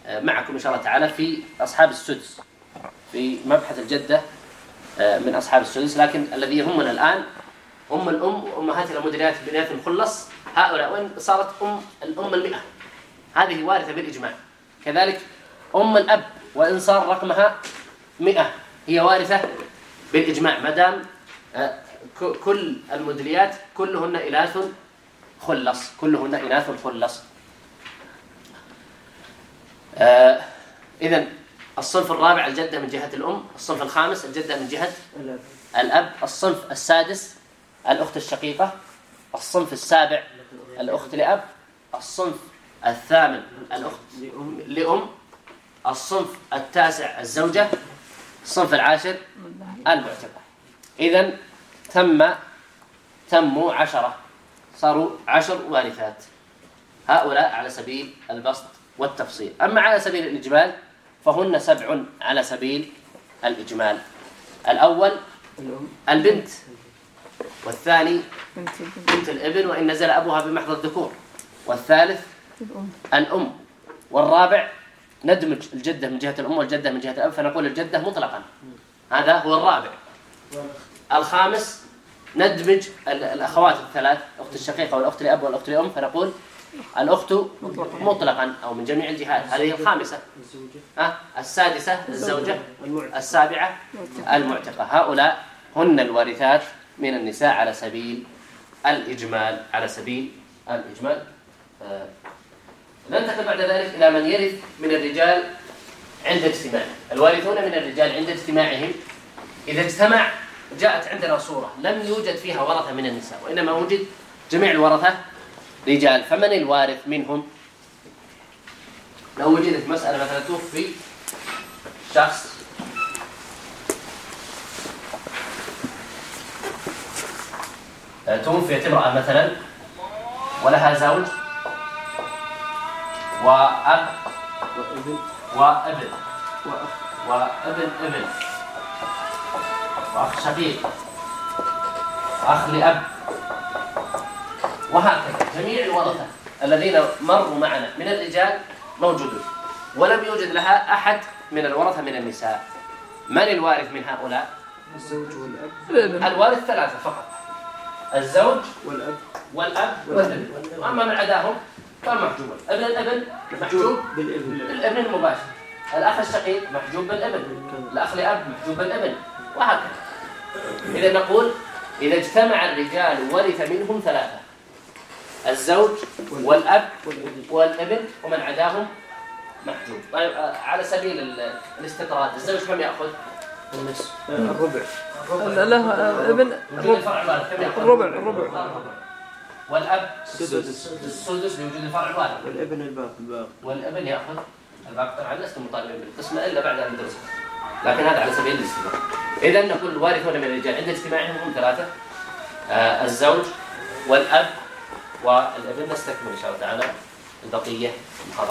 معكم إن شاء الله تعالى في أصحاب السدس في مبحث الجدة من أصحاب السدس. لكن الذي يهمنا الآن أم الأم وأمهات المدريات بنات المخلص هؤلاء وإن صارت أم الأم المئة؟ هذه وارثة بالإجماع. كذلك أم الأب وإن صار رقمها مئة. هي وارثة بالإجماع ما دام آه، كل المدليات كلهن إناث خلص كلهن إناث خلص. آه، إذا الصنف الرابع الجدة من جهة الأم الصنف الخامس الجدة من جهة الأب الصنف السادس الأخت الشقيقة الصنف السابع الأخت لأب الصنف الثامن الأخت لأم الصنف التاسع الزوجة الصنف العاشر المعتبر. إذا تم تموا عشرة صاروا عشر وارثات هؤلاء على سبيل البسط والتفصيل. أما على سبيل الإجمال فهن سبع على سبيل الإجمال. الأول البنت. والثاني بنت الإبن. وإن نزل أبوها بمحض الذكور. والثالث الأم. والرابع ندمج الجدة من جهة الأم والجدة من جهة الأب فنقول الجدة مطلقا. هذا هو الرابع. الخامس ندمج الأخوات الثلاث أخت الشقيقة والأخت الأب والأخت الأم فنقول الأخت مطلقا أو من جميع الجهات. هذه الخامسة. السادسة الزوجة. السابعة المعتقة. هؤلاء هن الوارثات من النساء على سبيل الإجمال على سبيل الإجمال. آه، ننتقل بعد ذلك إلى من يرث من الرجال عند اجتماعه الوارثون من الرجال عند اجتماعهم. إذا اجتمع جاءت عندنا صورة. لم يوجد فيها ورثة من النساء وإنما وجد جميع الورثة رجال. فمن الوارث منهم؟ لو وجدت مسألة مثلا توفي شخص توفيت امرأة مثلا ولها زوج؟ وأب وابن وابن وابن ابن وأخ شقيق أخ لأب وهكذا جميع الورثة الذين مروا معنا من الرجال موجودون ولم يوجد لها أحد من الورثة من النساء من الوارث من هؤلاء؟ الزوج والأب الوارث ثلاثة فقط الزوج والأب والأب والابن وأما من عداهم كان محجوبا. أبن الأبن محجوب بالابن. الأبن المباشر. الأخ الشقيق محجوب بالأبن. الأخ لأب محجوب بالأبن. وهكذا. إذا نقول إذا اجتمع الرجال ورث منهم ثلاثة. الزوج والأب والابن ومن عداهم محجوب. طيب آه، على سبيل الاستطراد الزوج كم يأخذ؟ النصف. الربع. الربع له ابن الربع. الربع. الربع. والأب السدس. السدس لوجود الفرع الوارد والابن الباقي الباقي. والابن يأخذ الباقي طبعا لست مطالبين بالقسمه إلا بعد أن درست لكن هذا على سبيل الاستماع. اذا نقول الوارثون من الرجال. عند اجتماعهم هم ثلاثة. آه الزوج والأب والابن نستكمل إن شاء الله تعالى. البقية المحاضره